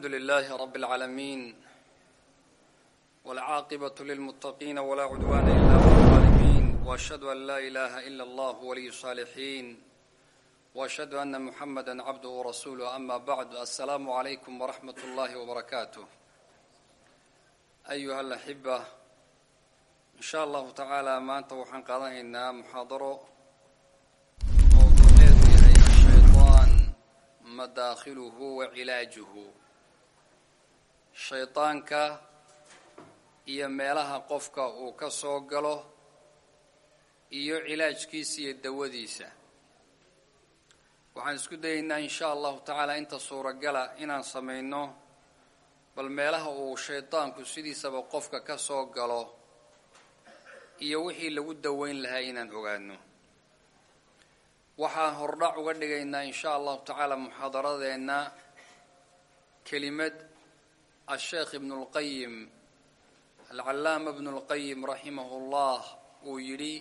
الحمد لله رب العالمين والعاقبة للمتقين ولا عدوان إلا على الظالمين وأشهد أن لا إله إلا الله ولي الصالحين وأشهد أن محمدا عبده ورسوله أما بعد السلام عليكم ورحمة الله وبركاته أيها الأحبة إن شاء الله تعالى maanta waxaan qaadanaynaa muxaadaro mowduuceedu yahay ashayطaan madaakiluhu wa cilaajuhu shaydaanka iyo meelaha qofka uu ka soo galo iyo cilaajkiisa iyo dawadiisa. Waxaan isku dayaynaa in sha allahu tacaala inta suuragala inaan samayno bal meelaha uu shaydaanku sidiisaba qofka ka soo galo iyo wixii lagu daweyn lahaa inaan ogaano waxaan hordhac uga dhigaynaa in sha allahu tacaala muxaadaradeenna kelimad asheekh ibnu lqayim alcallaama ibnu lqayim raximahu llah uu yidhi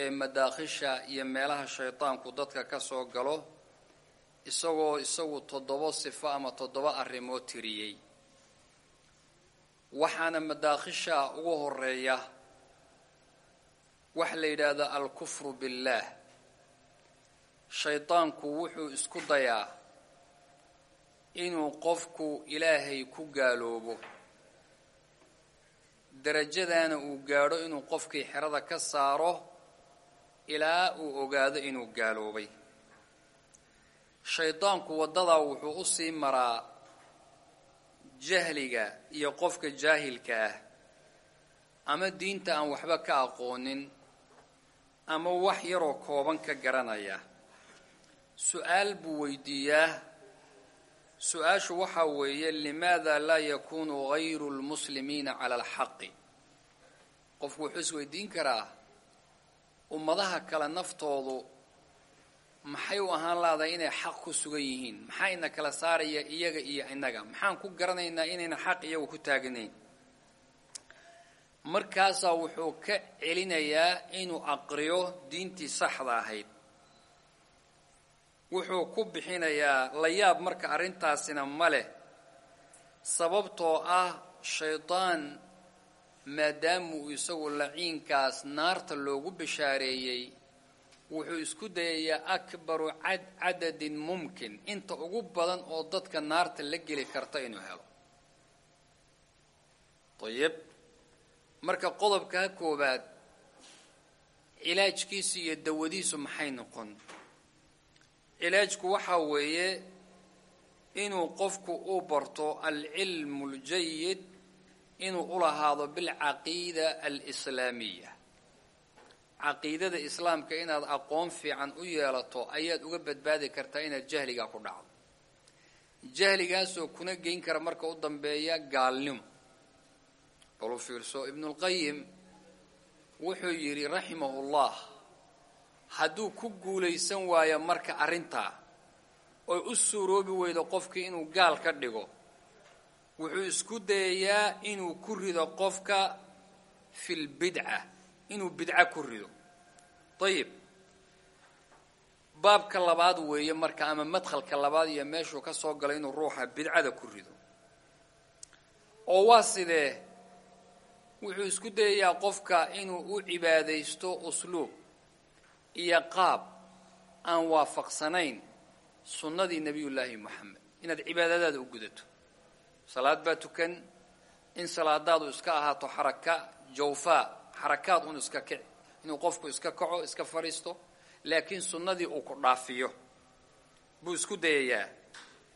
ee madaakhisha iyo meelaha shaydaanku dadka ka soo galo isagoo isagu toddoba sifo ama toddoba arrimood tiriyey. Waxaana madaakhisha ugu horreeya waxa la yidhaahdo alkufru billaah shaydaanku wuxuu isku dayaa inuu qofku ilaahay ku gaaloobo. Derajadaana uu gaadho inuu qofkii xerada ka saaro ilaa uu ogaado inuu gaaloobay. Shaydaanku waddadaa wuxuu u sii maraa jahliga iyo qofka jaahilka ah. Ama diinta aan waxba ka aqoonin ama wax yaroo kooban ka garanaya. Su'aal buu weydiiyaa su'aashu waxaa weeye limaada laa yakunu gayru lmuslimiina cala alxaqi. Qofku wuxuu isweydiin karaa ummadaha kale naftoodu maxay u ahaan laadahay inay xaq ku sugan yihiin? Maxaa ina kala saaraya iyaga iyo innaga? Maxaan ku garanaynaa inayna xaq iyagu ku taaganayn markaasaa wuxuu ka celinayaa inuu aqriyo diintii saxda ahayd wuxuu ku bixinayaa la yaab marka arrintaasina ma leh sababtoo ah shaydaan maadaamuu isagu laciinkaas naarta loogu bashaareeyey wuxuu isku dayayaa akbaru cadadin mumkin inta ugu badan oo dadka naarta la geli karta inuu helo. Ayib marka qodobkaa koowaad cilaajkiisu iyo dawadiisu maxay noqon cilaajku waxaa weeye inuu qofku u barto alcilmu اljayid inuu u lahaado bilcaqiida alislaamiya. Caqiidada islaamka inaad aqoon fiican u yeelato ayaad uga badbaadi kartaa inaad jahligaa ku dhacdo. Jahligaasoo kuna geyn kara marka u dambeeya gaalnimo. Balu fiirso ibnulqayim wuxuu yidhi raximahullah hadduu ku guulaysan waayo marka arrintaa oy u suuroobi weydo qofkii inuu gaal ka dhigo wuxuu isku dayayaa inuu ku rido qofka fi lbidca inuu bidco ku rido. Ayib baabka labaad weeye marka ama madkhalka labaad iyo meeshuu ka soo galo inuu ruuxa bidcada ku rido. Oo waa sidee? Wuxuu isku dayayaa qofka inuu u cibaadaysto usluub iyo qaab aan waafaqsanayn sunnadii nebiyullaahi moxamed inaad cibaadadaada u gudato. Salaad baa tukan in salaadaadu iska ahaato xaraka jawfaa xarakaad un iska kici. Inuu qofku iska kaco iska fadhiisto laakiin sunnadii uu ku dhaafiyo. Buu isku dayayaa.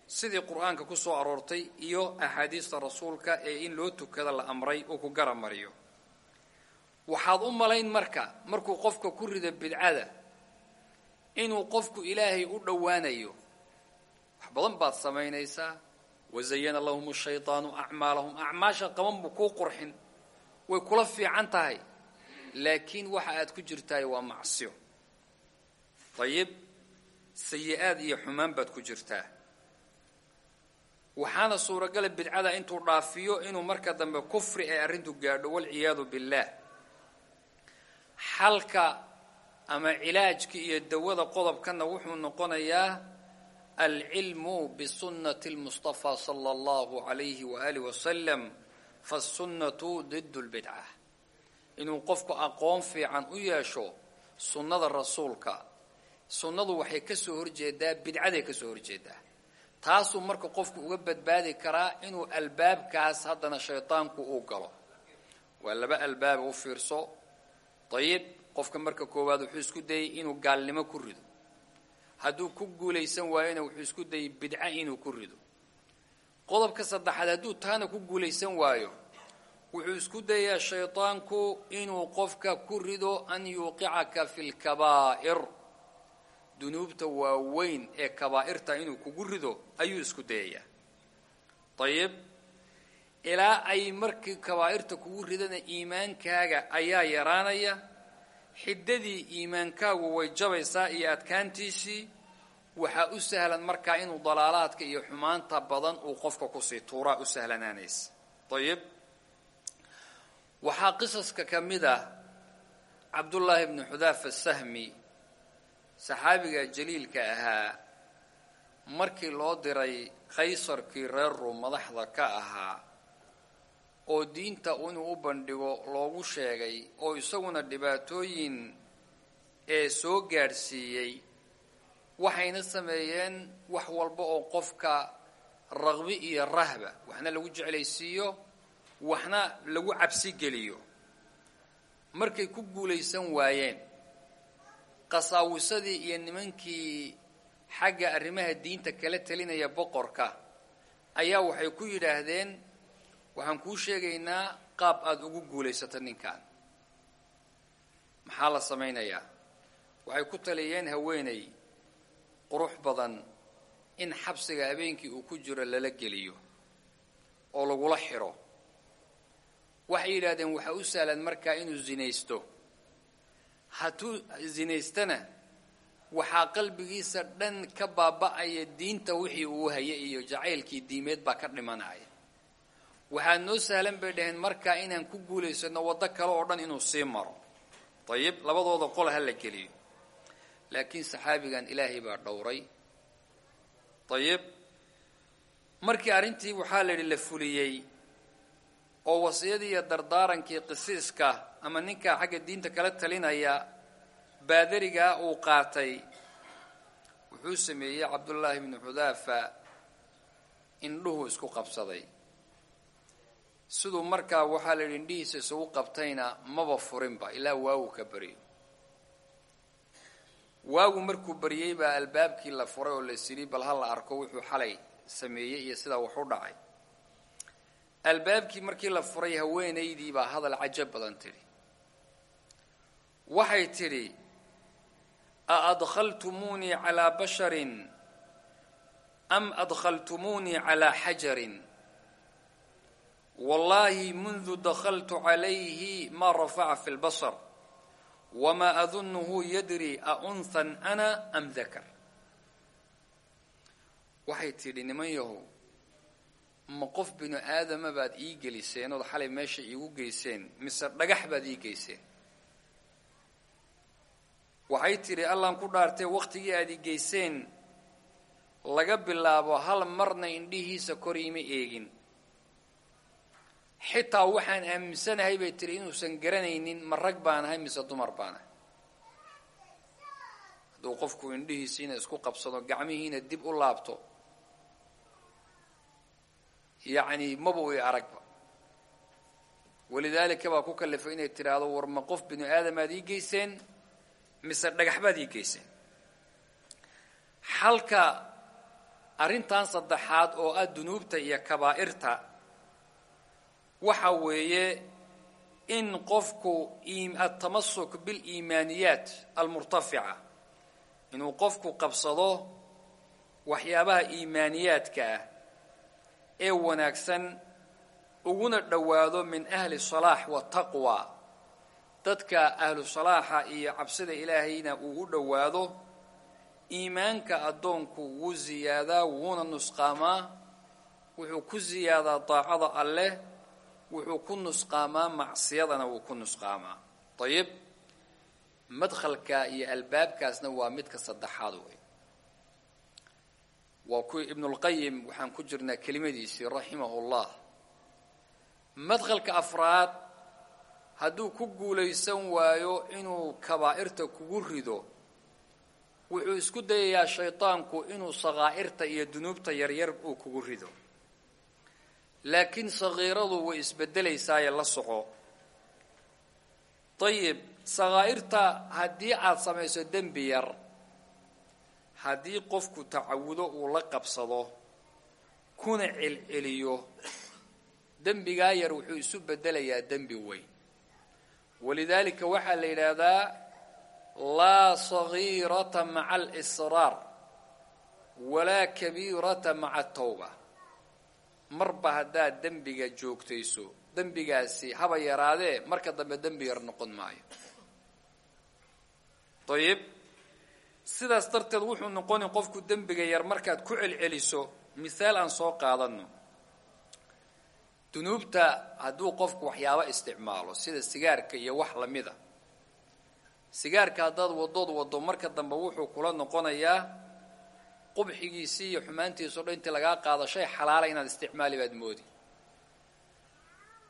Sidii qur'aanka ku soo aroortay iyo axaadiista rasuulka ee in loo tukada la amray uu ku garab mariyo waxaad u malayn marka markuu qofka ku rido bidcada inuu qofku ilaahay u dhowaanayo. Wax badan baad samaynaysaa. Wazayana lahum shaydaanu acmaalahum. Acmaasha qaban buu kuu qurxin. Way kula fiican tahay. Laakiin waxa aad ku jirtaay waa macsiyo. Ayib sayi-aad iyo xumaan baad ku jirtaa. Waxaana suuragala bidcada intuu dhaafiyo inuu marka dambe kufri ay arrintu gaadho walciyaadu billaah xalka ama cilaajka iyo dawada qodobkana wuxuu noqonayaa alcilmu bisunnati lmustafaa sala allahu alayhi waaalih wasalam fasunnatu did lbidca inuu qofku aqoon fiican u yeesho sunnada rasuulka. Sunnadu waxay ka soo horjeedaa bidcaday ka soo horjeedaa taasuu marka qofku uga badbaadi karaa inuu albaabkaas haddana shaydaanku uu galo. Waa laba albaaba u fiirso dayib qofka marka koowaad wuxuu isku dayey inuu gaalnimo ku rido. Hadduu ku guulaysan waayona wuxuu isku dayey bidca inuu ku rido. Qodobka saddexaad hadduu taana ku guulaysan waayo wuxuu isku dayaa shaydaanku inuu qofka ku rido an yuuqicaka fi lkabaa'ir dunuubta waaweyn ee kabaa'irta inuu kugu rido ayuu isku dayayaa. Dayib ilaa ay markii kabaa'irta kugu ridana iimaankaaga ayaa yaraanaya xiddadii iimaankaagu way jabaysaa iyo adkaantiisii waxaa u sahlan markaa inuu dalaalaadka iyo xumaanta badan uu qofka ku sii tuuraa u sahlanaanaysa dayib waxaa qisaska ka mid ah cabdullaahi bnu xudaafa sahmi saxaabiga jaliilka ahaa markii loo diray qaysarkii reer ruum madaxda ka ahaa oo diinta inuu u bandhigo loogu sheegay oo isaguna dhibaatooyin ee soo gaadhsiiyey. Waxayna sameeyeen wax walba oo qofka raqbi iyo rahba. Waxna lagu jeclaysiiyo waxna lagu cabsi geliyo. Markay ku guulaysan waayeen qasaawisadii iyo nimankii xagga arrimaha diinta kala telinaya boqorka ayaa waxay ku yidhaahdeen waxaan kuu sheegaynaa qaab aada ugu guulaysato ninkan maxaa la samaynayaa? Waxay ku taliyeen haweeney qurux badan in xabsiga habeenkii uu ku jiro lala geliyo oo lagula xidho waxay yidhahdeen waxaa u sahlan markaa inuu zinaysto. Hadduu zinaystana waxaa qalbigiisa dhan ka baaba'aya diinta wixii uu hayay iyo jacaylkii diimeed baa ka dhimanaya waxaa noo sahlan bay dhaheen markaa inaan ku guulaysano waddo kale oo dhan inuu sii maro. Dayib labadooda qol ha la geliyo. Laakiin saxaabigan ilaahay baa dhowray. Dayib markii arrintii waxaa la yidhi la fuliyey. Oo wasiyadii iyo dardaarankii qisiiska ama ninkaa xagga diinta kala talinaya baadarigaa uu qaatay wuxuu sameeyey cabdullaahi bnu xudaafa indhuhu isku qabsaday siduu markaa waxaa la yidhi indhihiisa isugu qabtayna maba furinba ilaa waagu ka baryo waagu markuu baryey baa albaabkii la furay oo la bal ha la arko wuxuu xalay sameeyey iyo sidaa wax u dhacay. Albaabkii markii la furay haweenaydii baa hadal cajab badan tidhi. Waxay tidhi a adkhaltumuunii calaa basharin am adkhaltumuunii calaa xajarin wallaahi mundu dakhaltu calayhi ma rafaca fi lbasar wamaa adunuhu yadri a unhan ana am dakar waxay tidhi niman yahow ma qof binu aadama baad ii geliseen ood xalay meesha iigu geyseen mise dhagax baad ii geyseen? Waxay tidhi allaan ku dhaartee wakhtigii aad ii geyseen laga bilaabo hal marna indhihiisa kor iima eegin xitaa waxaan aaminsanahay bay tihi inuusan garanaynin ma rag baan ahay mise dumar baan ahay. Hadduu qofku indhihiisiina isku qabsado gacmihiina dib u laabto yacni maba i aragba. Walidaalika baa ku kallifay inay tidhaahdo war ma qof binu aadamaad ii geyseen mise dhagax baad ii geyseen? Xalka arrintan saddexaad oo ah dunuubta iyo kabaa'irta waxa weeye in qofku atamasuk biliimaaniyaat almurtafica. Inuu qofku qabsado waxyaabaha iimaaniyaadka ah ee wanaagsan uguna dhowaado min ahli salaax wataqwa dadka ahlu salaaxa iyo cabsida ilaahayna uu u dhowaado iimaanka addoonku wuu ziyaadaa wuuna nusqaamaa wuxuu ku ziyaadaa daacada alleh wuxuu ku nusqaamaa macsiyadana wuu ku nusqaamaa. Ayib madkhalka iyo albaabkaasna waa midka saddexaad wey waa kuwii ibnulqayim waxaan ku jirnaa kelimadiisii raximahu llah madkhalka afraad hadduu ku guulaysan waayo inuu kabaa'irta kugu rido wuxuu isku dayayaa shaydaanku inuu sakaa'irta iyo dunuubta yaryar uu kugu rido laakiin sakiiradu way isbedelaysaaye la soco. Dayib sakaa'irta haddii aada samayso dembi yar haddii qofku tacawudo uu la qabsado kuna celceliyo dembigaa yar wuxuu isu bedelayaa dembi weyn. Walidaalika waxaa la yidhaahdaa laa sagiirata maca alisraar walaa kabiirata maca atawba marba haddaad dembiga joogtayso dembigaasi haba yaraadee marka dambe dembi yar noqon maayo. Ayib sidaas darteed wuxuu noqoni qofku dembiga yar markaad ku celceliso mihaal aan soo qaadano dunuubta hadduu qofku waxyaabo isticmaalo sida sigaarka iyo wax lamida sigaarka haddaad wadood wado marka dambe wuxuu kula noqonayaa qubxigiisii iyo xumaantiisao dhan intii lagaa qaado shay xalaala inaad isticmaali baad moodi.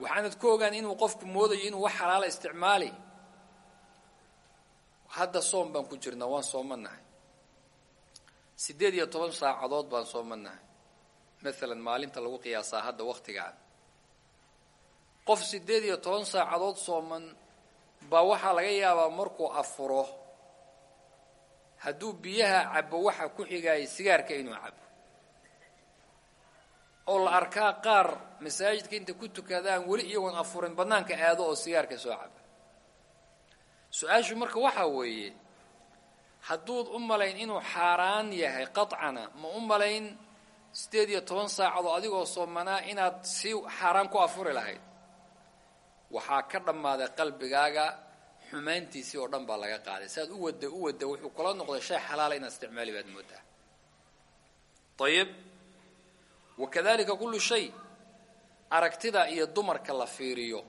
Waxaanad ku ogaan inuu qofku moodayo inuu wax xalaala isticmaali. Hadda soom baan ku jirnaa waan soomanahay siddeed iyo toban saacadood baan soomanahay maalan maalinta lagu qiyaasaa hadda waktigaan qof siddeed iyo toban saacadood sooman baa waxaa laga yaabaa markuu afuro hadduu biyaha cabo waxa ku xigaayay sigaarka inuu cabo oo la arkaa qaar masaajidka intay ku tukadaan weli iyagoon afurin bannaanka aado oo sigaarka soo caba su'aashu marka waxaa weeye hadduud u malayn inuu xaaraan yahay qatcana ma u malayn siddeed iyo toban saacadoo adigoo soomanaa inaad si xaaraan ku afuri lahayd. Waxaa ka dhammaaday qalbigaaga xumaantiisii oo dhan baa laga qaaday. Saaad u wadda u wadda wuxuu kula noqday shay xalaala inaad isticmaali baad moodaa. Ayib wakadalika kullu shay aragtida iyo dumarka la fiiriyo.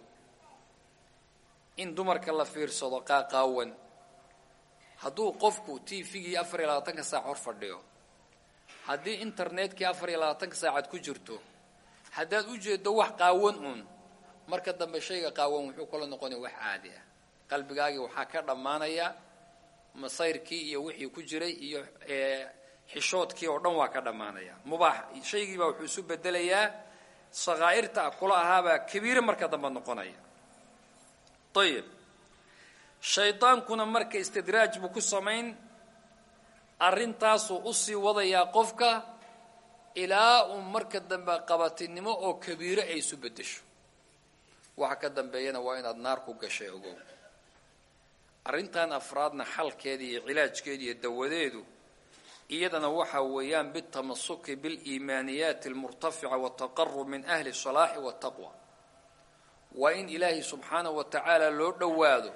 In dumarka la fiirsado qaaqaawan. Hadduu qofku t v-gii afar iyo labaatanka saac hor fadhiyo haddii internetkii afar iyo labaatanka saacad ku jirto haddaad u jeedo wax qaawan un marka dambe shayga qaawan wuxuu kula noqonaya wax caadi ah qalbigaagii waxaa ka dhammaanaya masayrkii iyo wixii ku jiray iyo xishoodkii oo dhan waa ka dhammaanaya. Mubaax shaygiibaa wuxuu isu bedelayaa sakaa'irta kula ahaabaa kabiire marka dambe noqonaya. Ayib shaydaankuna marka istidraaj buu ku samayn arrintaasuu u sii wadayaa qofka ilaa uu marka dambe qabatinimo oo kabiire ay isu beddesho. Waxa ka dambeeyana waa inaad naar ku gashay ogow arrintan afraadna xalkeeda iyo cilaajkeeda iyo dawadeedu iyadana waxa weeyaan bitamasuki biliimaaniyaati almurtafica wataqarub min ahli salaaxi wataqwa waa in ilaahay subxaanahu wa tacaala loo dhowaado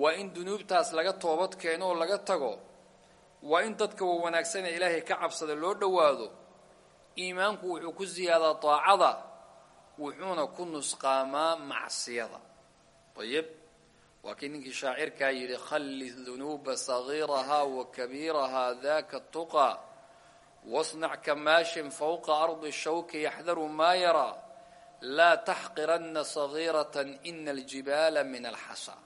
waa in dunuubtaas laga toobad keeno oo laga tago waa in dadka wa wanaagsanee ilaahay ka cabsada loo dhowaado iimaanku wuxuu ku siyaadaa daacada wuxuuna ku nusqaamaa macsiyada. Ayib waa kii ninkii shaacirkaa yidhi khalli dunuuba sagiiraha wa kabiiraha daka tuqa wasnac kamaashin fawqa ardi shawki yaxdaru maa yaraa laa taxqiranna sagiirata ina aljibaala min alxasa.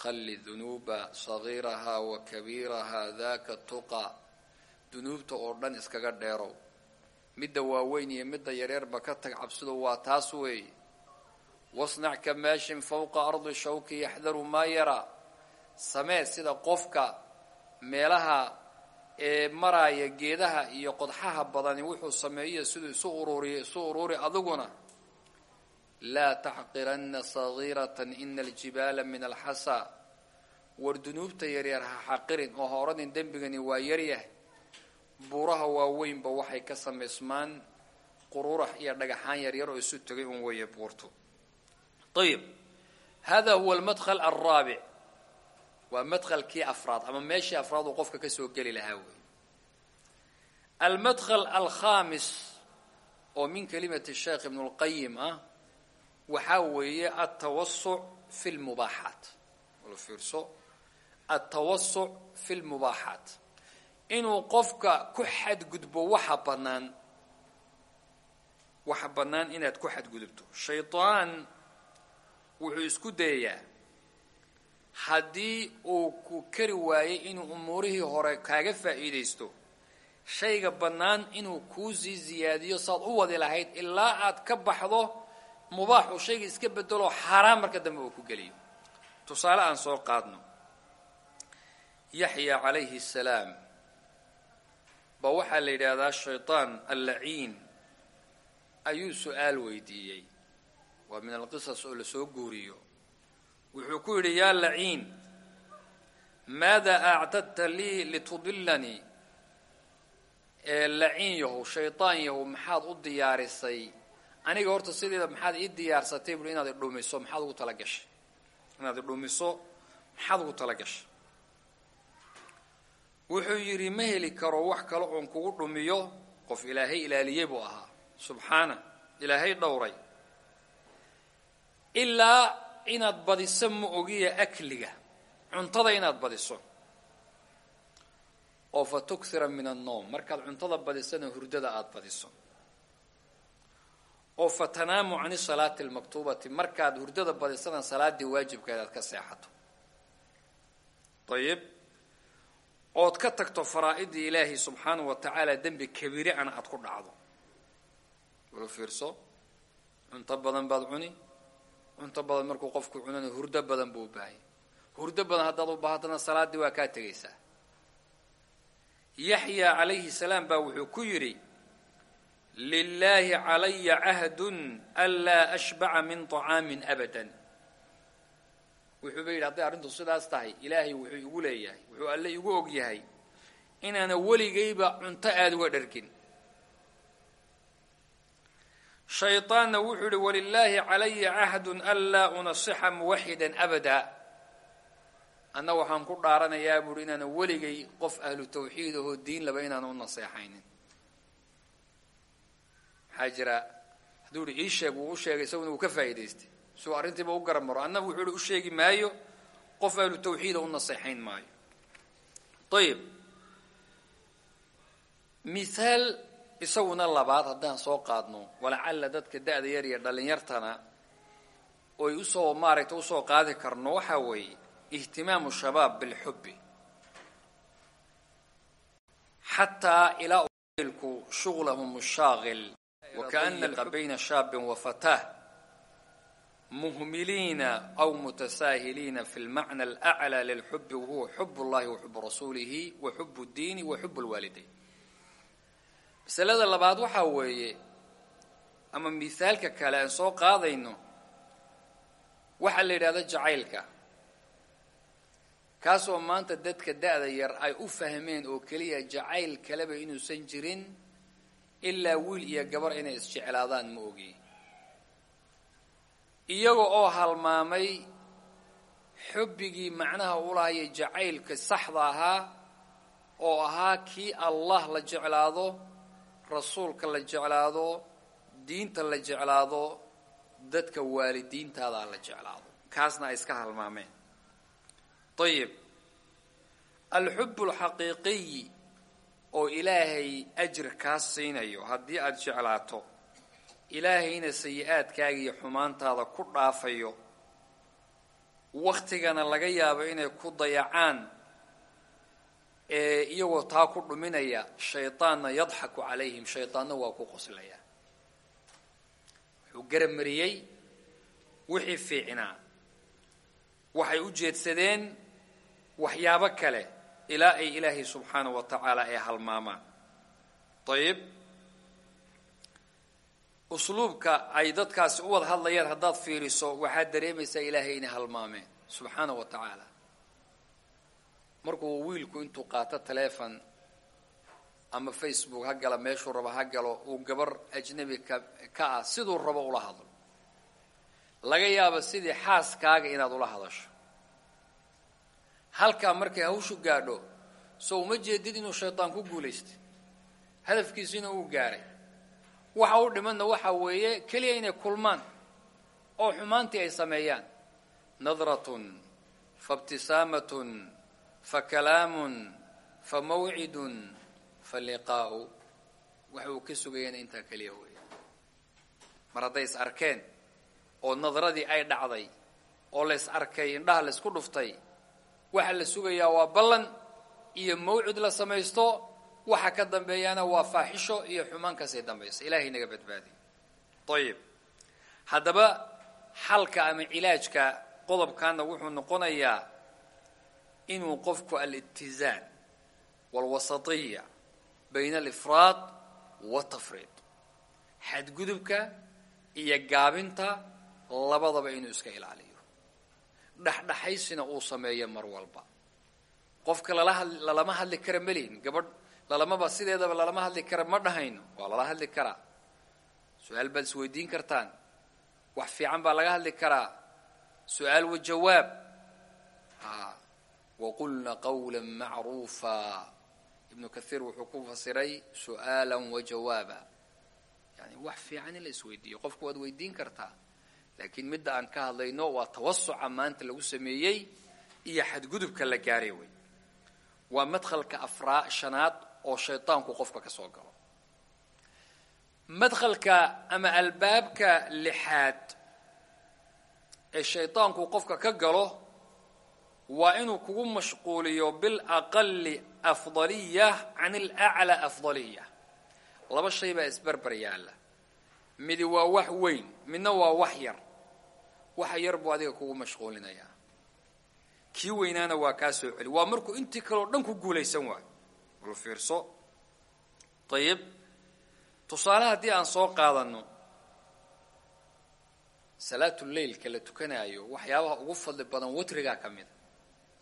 Khalli dunuuba sagiiraha wa kabiiraha daka tuqa dunuubta oo dhan iskaga dheerow. Midda waaweyn iyo midda yareerba ka tag cabsidu waa taas weeye wasnac kamaashin fawqa ardi shawki yaxdaru maa yaraa samee sida qofka meelaha ee maraaya geedaha iyo qodxaha badani wuxuu sameeyo siduu isu ururiya isu ururi adiguna laa taxqiranna sagiiratan ina aljibaala min alxasa war dunuubta yaryar ha xaqirin oo ha odhanin dembigani waa yaryahay buuraha waaweynba waxay ka samaysmaan qururax iyo dhagaxaan yaryar oo isu tegay un weeye buurtu ayib hada huwa almadkl alraabic waa madkhalkii afraad ama meeshii afraad uu qofka ka soo geli lahaa wey almadkl alkhamis oo min kalimati sheekh ibn اlqayim ah waxaa weeye altawasuc fi lmubaaxaat fiirso altawasuc fi lmubaaxaat inuu qofka ku xadgudbo waxa bannaan waxa bannaan inaad ku xadgudubto shaydaan wuxuu isku dayayaa. Haddii uu ku kari waayey inuu umuurihii hore kaaga faa'iidaysto shayga bannaan inuu kuu sii ziyaadiyo saad u wadi lahayd ilaa aad ka baxdo mubaaxu shayga iska bedelo xaaraan marka dambe uu ku geliyo. Tusaale aan soo qaadno. Yaxya calayhi salaam ba waxaa la yidhaahdaa shaydaan allaciin ayuu su'aal weydiiyey waa min alqisas oo la soo guuriyo. Wuxuu ku yidhi yaa laciin maada acdadta lii litudilanii ee laciin yahow shaydaan yahow maxaad u diyaarisay? Aniga horta sideeda maxaad ii diyaarsatay buui inaad idhumiso maxaad ugu tala gashay? Inaad idhumiso maxaad ugu tala gashay? Wuxuu yidhi ma heli karo wax kale oon kugu dhumiyo? Qof ilaahay ilaaliyey buu ahaa. Subxaana ilaahay dhowray ilaa inaad badiso ma ogiya akliga. Cuntada inaad badiso. Oo fa tukhira min annoom markaad cuntada badisana hurdada aada badiso. Oo fa tanaamu cani salaati almaktuubati. Markaad hurdada badisana salaaddii waajibkeeda aad ka seexato. Ayib ood ka tagto faraa'idii ilaahi subxaanahu wa tacaala dembi kabiire ana aada ku dhacdo. Walo fiirso? Cunto badan baad cuni cunto badan markuu qofku cunana hurdo badan buu u baahanya hurdo badan haddaad u baahatana salaaddii waa kaa tegaysaa. Yaxya calayhi salaam baa wuxuu ku yidhi lilaahi calaya cahdun anlaa ashbaca min طacaamin abadan. Wuxuuba yidhi hadday arrintu sidaas tahay ilaahay wuxuu igu leeyahay wuxuu alle igu og yahay inaana weligayba cunto aada uga dhargin shayطaanna wuxuu yihi walilaahi calaya cahdun anlaa unasixa muwaxida abada. Anna waxaan ku dhaaranayaa buuhi inaana weligay qof ahlu tawxiid ahoo diin laba inaana u naseexaynin. Maxaa jira? Hadduu ihi ii sheeg wuu u sheegay isaguna uu ka faa'idaystay suu arrintiiba u garab maro anna wuxuu ihi u sheegi maayo qof ahlu tawxiida u naseexayn maayo. Ayib mithaal isaguna labaad haddaan soo qaadno walacalla dadka da-da yar iyo dhallinyartana oy usoo maaragtay usoo qaadi karno waxaa weeye ihtimaamu shabaab bilxubbi xataa ilaa ilku shuglahum shaaqil wakaana bayna shaabin wa fatah muhmiliina aw mutasaahiliina fi lmacna alaclى lilxubi wahuwa xub اllahi wa xub rasuulihi wa xub اdiini wa xub اlwaalidayn masalada labaad waxaa weeye ama mithaalka kale aan soo qaadayno waxaa la yidhahda jacaylka. Kaasoo maanta dadka da-da yar ay u fahmeen oo keliya jacayl kaleba inuusan jirin ilaa wiil iyo gabar inay isjeclaadaan ma ogi. Iyaga oo halmaamay xubbigii macnaha ulahaya jacaylka saxda ahaa oo ahaa kii allah la jeclaado rasuulka la jeclaado diinta la jeclaado dadka waalidiintaada la jeclaado. Kaasna ay iska halmaameen. Ayib alxubb alxaqiiqiyi oo ilaahay ajir kaa siinayo haddii aada jeclaato ilaahayna sayi-aadkaaga iyo xumaantaada ku dhaafayo waktigana laga yaabo inay ku dayacaan iyagoo taa ku dhuminaya shaydaanna yadxaku calayhim shaydaanna waa ku qoslayaa wuxuu garab mariyey wixii fiicnaa. Waxay u jeedsadeen waxyaabo kale ilaa ay ilaahay subxaanahu wa tacaala ay halmaamaan. Ayib usluubka ay dadkaasi u wada hadlayaan haddaad fiiriso waxaad dareemaysaa ilaahay inay halmaameen subxaanahu wa tacaala markuu wiilku intuu qaato taleefon ama facebook ha gala meeshuu rabo ha galo uu gabar ajnabi ka ka ah siduu rabo ula hadlo. Laga yaabo sidii xaaskaaga inaad ula hadasho. Halkaa markay hawshu gaadho soo uma jeedid inuu shaydaan ku guulaystay hadafkiisina uu gaaray. Waxa u dhimanna waxa weeye keliya inay kulmaan oo xumaantii ay sameeyaan. Nadratun fa ibtisaamatun fa kalaamun fa mawcidun fa liqaa'u. Waxa uu ka sugayana intaa keliya weeya mar hadday is arkeen oo nadradii ay dhacday oo la is arkay indhaha la isku dhuftay waxa la sugayaa waa ballan iyo mawcid la samaysto waxa ka dambeeyana waa faaxisho iyo xumaan ka sii dambaysa ilahay naga badbaadiy ayib haddaba xalka ama cilaajka qodobkanna wuxuu noqonayaa inuu qofku alitizaan walwasatiya bayna alifraad watafriid xadgudubka iyo gaabinta labadaba inuu iska ilaaliyo. Dhexdhexaysina uu sameeyo mar walba. Qofka lala lalama hadli kara melihin gabadh lalamaba sideedaba lalama hadli kara ma dhahayno waa lala hadli karaa su'aal baad isweydiin kartaan. Wax fiican baa laga hadli karaa. Su'aal wa jawaab waqulna qawla macruufa ibnu kathiir wuxuu ku fasiray su'aala wa jawaaba yani wax fiican in la isweydiiyo qofku waad weydiin kartaa laakiin midda aan ka hadlayno waa tawasuca maanta lagu sameeyey iyo xadgudubka la gaaray wey waa madkhalka afraa shanaad oo shaydaanku qofka ka soo galo ama albaabka lixaad ee shaydaanku qofka ka galo waa inuu kugu mashquuliyo bilaqali afdaliya can alaclaa afdaliya laba shay baa isberber yaalla. Midi waa wax weyn midna waa wax yar. Waxa yar buu adiga kugu mashquulinayaa. Kii weynaana waa kaa soo celi. Waa markuu intii kaleo dhan ku guulaysan waayo. Bal fiirso. Ayib tusaale haddii aan soo qaadano salaatuleilka la tukanaayo waxyaabaha ugu fadli badan watrigaa ka mida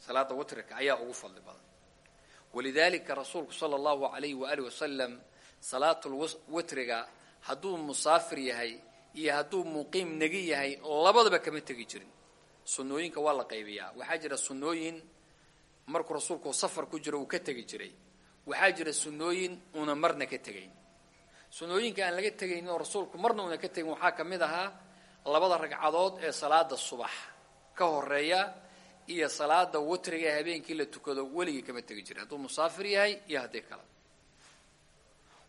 salaada watrika ayaa ugu fadli badan. Walidalika rasuulku sala allahu alayhi waaalih wasalam salaatulwatriga hadduu musaafir yahay iyo hadduu muqiim negi yahay labadaba kama tegi jirin. Sunnooyinka waa la qaybiyaa. Waxaa jira sunnooyin markuu rasuulku safar ku jiro uu ka tegi jiray. Waxaa jira sunnooyin una marna ka tegayn. Sunnooyinka aan laga tegaynin oo rasuulku marna una ka tegin waxaa ka mid ahaa labada ragcadood ee salaada subax. Ka horreeya iyo salaada watriga ee habeenkii la tukado weligii kama tegi jiray hadduu musaafir yahay iyo haddii kale.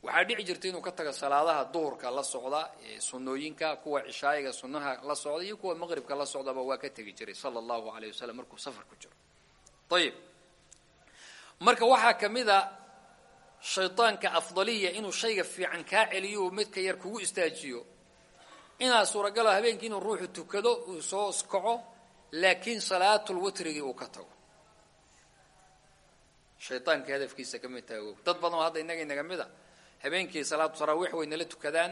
Waxaa dhici jirta inuu ka tago salaadaha duhurka la socda ee sunnooyinka kuwa cishaayiga sunnaha la socda iyo kuwa maqribka la socdaba waa ka tegi jiray sala allahu alayh wasalam markuu safar ku jiro. Ayib marka waxaa ka mid a shaydaanka afdaliya inuu shayga fiican kaa celiyo midka yar kugu istaajiyo. Inaa suuragalo habeenkii inuu ruuxu tukado uu soo kaco laakiin salaatul watrigii uu ka tago. Shaydaanka hadafkiisa ka mid tahay o dad badan oo hadda innaga inaga mid a habeenkii salaatu taraawiix way nala tukadaan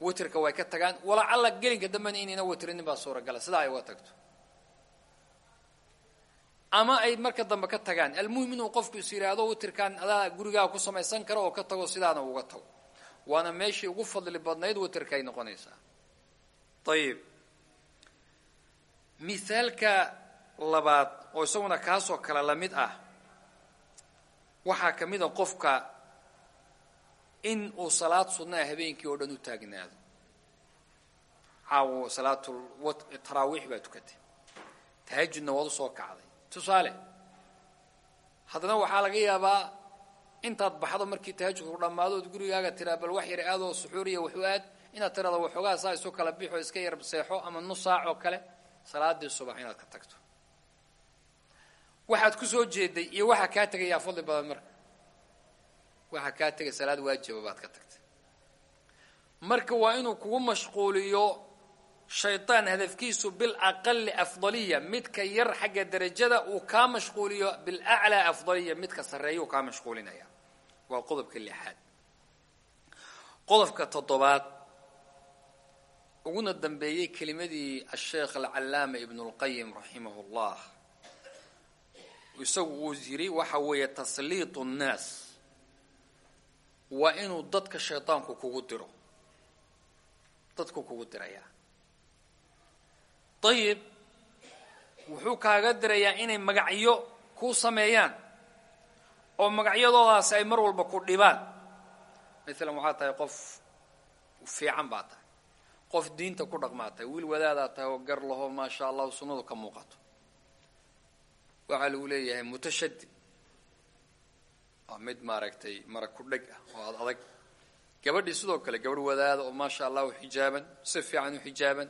watrka way ka tagaan. Walacalla gelinka dambena inayna watrinin baa suuragala sidaa ay uga tagto. Ama ay marka dambe ka tagaan. Almuhim inuu qofku is yidhaahdo watrkan adaa gurigaa ku samaysan karo oo ka tago sidaana uga tago. Waana meeshii ugu fadli badnayd watrka ay noqonaysaa. Ayib mithaalka labaad oo isaguna kaasoo kale la mid ah waxaa ka mid a qofka in uu salaad sunna ah habeenkii oo dhan u taagnaado. Caawo salaatul taraawiix baa tukatay. Tahajudna waad u soo kacday. Tusaale haddana waxaa laga yaabaa intaad baxdo markii tahajudku dhammaado ood gurigaaga tiraa bal wax yar aadoo suxuuriya waxu aad inaad tirado waxoogaa saa isu kala bixo iska yar seexo ama nus saac oo kale salaadii subax inaad ka tagto. Waxaad ku soo jeeday iyo waxaa kaa tegayaa fadli badan marka waxaa kaa tegay salaad waajiba baad ka tagtay. Marka waa inuu kugu mashquuliyo shaydaan hadafkiisu bilaqali afdaliya midka yar xagga derajada uu kaa mashquuliyo bilaclaa afdaliya midka sarreeya uu kaa mashquulinaya. Waa qodobka lixaad. Qodobka toddobaad uguna dambeeyey kelimadii asheekh alcallaama ibnu lqayim raximah llah isagu uu yiri waxa weeye tasliitu nnaas waa inuu dadka shaydaanku kugu diro. Dadku kugu dirayaa. Ayib wuxuu kaaga dirayaa inay magacyo kuu sameeyaan oo magacyadoodaasi ay mar walba ku dhibaan. Maalan waxaa tahay qof fiican baa tahay qof diinta ku dhaqmaa wiil wadaadaa tahay oo gar laho maasha allahu sunnadu ka muuqato. Waxaa lagu leeyahay mutashadid waa mid maaragtay mara ku dheg ah oo ad adag. Gabadhii sidoo kale gabadh wadaada oo maasha allah u xijaaban si fiican u xijaaban.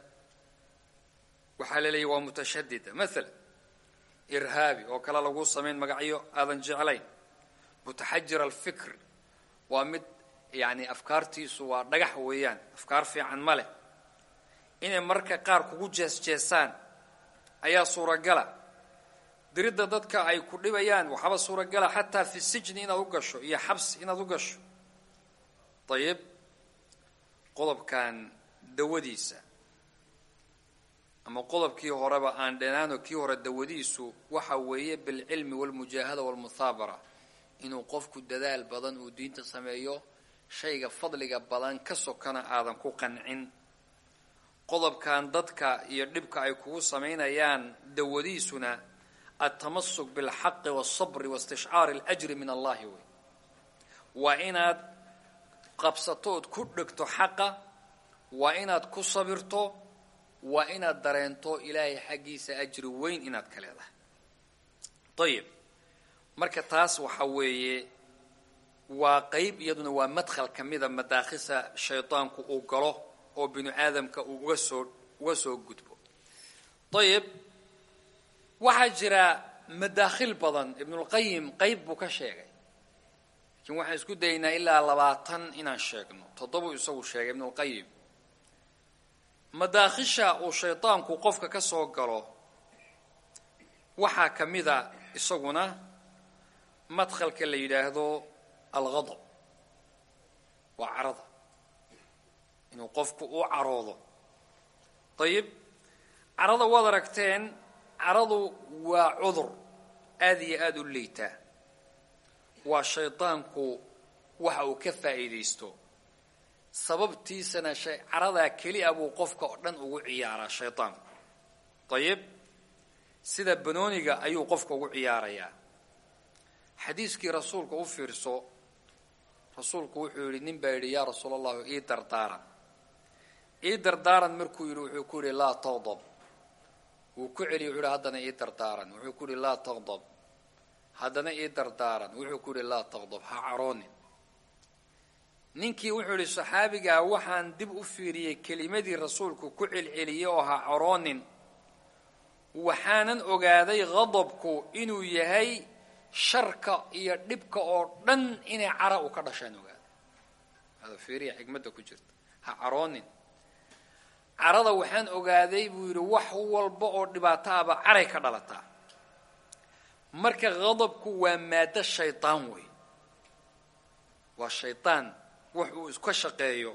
Waxaa la leeyahy waa mutashadida maala irhaabi oo kale lagu samayn magacyo aadan jeclayn. Mutaxajir alfikr. Waa mid yani afkaartiisu waa dhagax weeyaan. Afkaar fiican ma leh inay marka qaar kugu jees-jeesaan. Ayaa suuragala. Diridda dadka ay ku dhibayaan waxaaba suuragala xataa fi sijni inaad u gasho iyo xabsi inaad u gasho. Ayib qodobkan dawadiisa. Ama qodobkii horeba aan dhenaano kii hore dawadiisu waxa weeye bilcilmi walmujaahada walmuthaabara inuu qofku dadaal badan uu diinta sameeyo shayga fadliga badan ka sokana aadan ku qancin qodobkan dadka iyo dhibka ay kugu samaynayaan dawadiisuna altamasuk bilxaqi walsabri waistishcaari alajri min allahi wey. Waa inaad qabsato ood ku dhegto xaqa waa inaad ku sabirto waa inaad dareento ilaahay xaggiisa ajri weyn inaad ka leedahay. Ayib marka taas waxa weeye waa qeyb iyaduna waa madkhal ka mida madaakhisa shaydaanku uu galo oo binu aadamka uu uga soo uga soo gudbo. Ayib waxaa jira madaakhil badan. Ibnulqayim qeyb buu ka sheegay. Laakiin waxaan isku daynaa ilaa labaatan inaan sheegno. Toddobuu isagu sheegay ibnulqayim madaakhisha uu shaydaanku qofka ka soo galo waxaa ka mida isaguna madkhalka la yidhaahdo alghadab. Waa carada inuu qofku u caroodo. Ayib carada waad aragteen caradu waa cudur aada iyo aada u liitaa waa shaydaanku waxa uu ka faa'iidaysto. Sababtiisana caradaa keliya buu qofka oo dhan ugu ciyaaraa shaydaanku ayib sida banooniga ayuu qofka ugu ciyaarayaa. Xadiiskii rasuulka u fiirso rasuulku wuxuu yidhi nin baa yidhi yaa rasuul allahu ii dardaaran ii dardaaran markuu yidhi wuxuu ku yidhi laa taqdab wuu ku celiy wuxuu yidhi haddana ii dardaaran. Wuxuu ku yidhi laa taqdab haddana ii dardaaran. Wuxuu ku yidhi laa taqdab ha caroonin. Ninkii wuxuu yidhi saxaabigaa waxaan dib u fiiriyey kelimadii rasuulku ku celceliyey oo ha caroonin. Waxaanan ogaaday qadabku inuu yahay sharka iyo dhibka oo dhan inay cara u ka dhashaan ogaada hada fiiriya xikmadda ku jirta. Ha caroonin carada waxaan ogaaday buu yidhi wax walba oo dhibaato aba caray ka dhalataa. Marka qadabku waa maaddo shaydaan wey. Waa shaydaan wax uu iska shaqeeyo.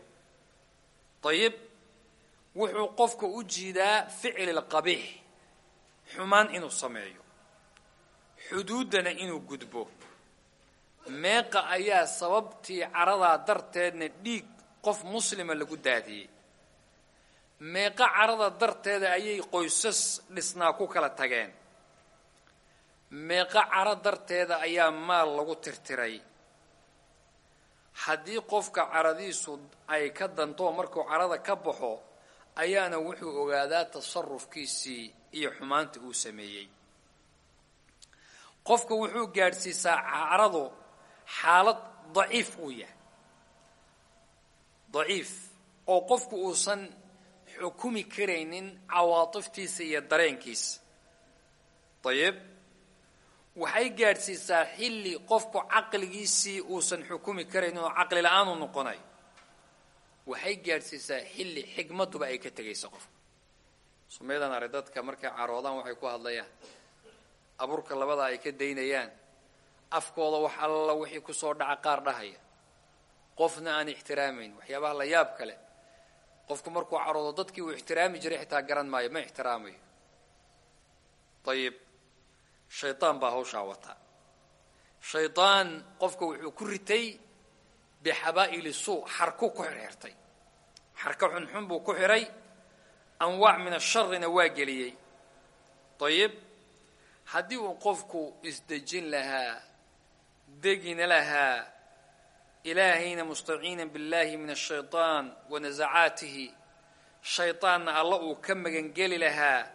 Dayib wuxuu qofka u jiidaa ficli lqabiix xumaan inuu sameeyo xuduuddana inuu gudbo. Meeqa ayaa sababtii caradaa darteedna dhiig qof muslima lagu daadiyey meeqa carada darteeda ayay qoysas dhisnaa ku kala tageen. meeqa caro darteeda ayaa maal lagu tirtiray. Haddii qofka caradiisu ay ka danto markuu carada ka baxo ayaana wuxuu ogaadaa tasarufkiisii iyo xumaanta uu sameeyey. Qofka wuxuu gaadhsiisaa caradu xaalad daciif uu yahay. Daciif oo qofku uusan xukumi karaynin cawaatiftiisa iyo dareenkiisa. Dayib waxay gaadhsiisaa xilli qofku caqligiisii uusan xukumi karaynin oo caqli la'aan u noqonayo waxay gaadhsiisaa xilli xigmadduba ay ka tegaysa qofka sumeydaan arag dadka markay caroodaan waxay ku hadlayaan. Abuurka labada ay ka daynayaan. Afkooda wax alla wixii ku soo dhaca qaar dhahaya. Qofna aan ixtiraamayn waxyaabaha la yaab kale qofku markuu caroodo dadkii uu ixtiraami jiray xitaa garan maayo ma ixtiraamayo ayib shaydaan baa hawshaa wata. Shaydaan qofka wuxuu ku ritay bixabaa'ili suu xarku ku xirxirtay. Xarka xunxun buu ku xiray anwaac min asharina waa geliyey. Ayib haddii uu qofku isdejin lahaa degina lahaa ilaahayna mustaciina biاllahi min الshayطaan wa nasacaatihi shayطaanna alla uu ka magangeli lahaa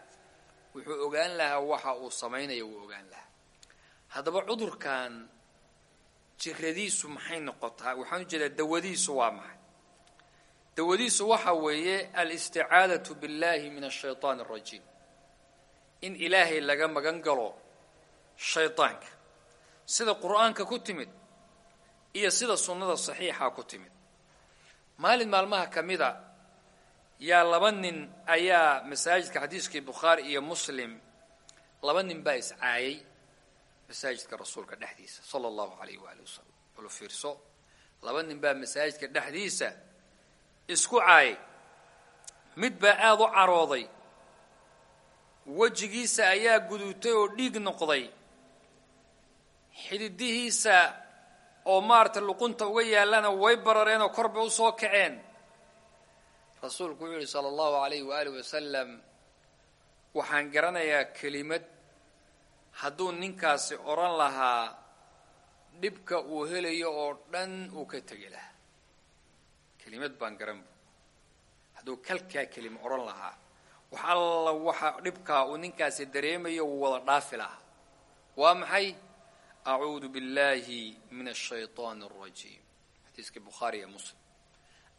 wuxuu ogaan lahaa waxa uu samaynaya wuu ogaan lahaa haddaba cudurkan jiradiisu maxay noqotaa waxaan u jeedaa dawadiisu waa maxay dawadiisu waxa weeye alisticaadatu biاllahi min ashayطaan الrajiim in ilaahay laga magan galo shayطaanka sida qur'aanka ku timid iyo sida sunnada saxiixa ku timid. Maalin maalmaha ka mida yaa laba nin ayaa masaajidka xadiiskii bukhaari iyo muslim laba nin baa iscaayay masaajidka rasuulka dhexdiisa sala allahu alayh waali wasalam ulu fiirso laba nin baa masaajidka dhexdiisa isku caayay. Mid baa aada u carooday. Wejigiisa ayaa guduutay oo dhiig noqday. Xididihiisa oo maaragtay luqunta uga yaallana way barareen oo kor bay u soo kaceen. Rasuulku wuxuu yihi sala allahu alayhi waaalih wasalam waxaan garanayaa kelimad. Hadduu ninkaasi odhan lahaa dhibka uu helayo oo dhan uu ka tegi lahaa. Kelimad baan garan bu. Hadduu kalkaa kelima odhan lahaa wax alla waxa dhibkaa uu ninkaasi dareemayo wuu wada dhaafi lahaa. Waa maxay acuudu billaahi min ashayaan rajiim xadiiskii bukhaari ee muslim.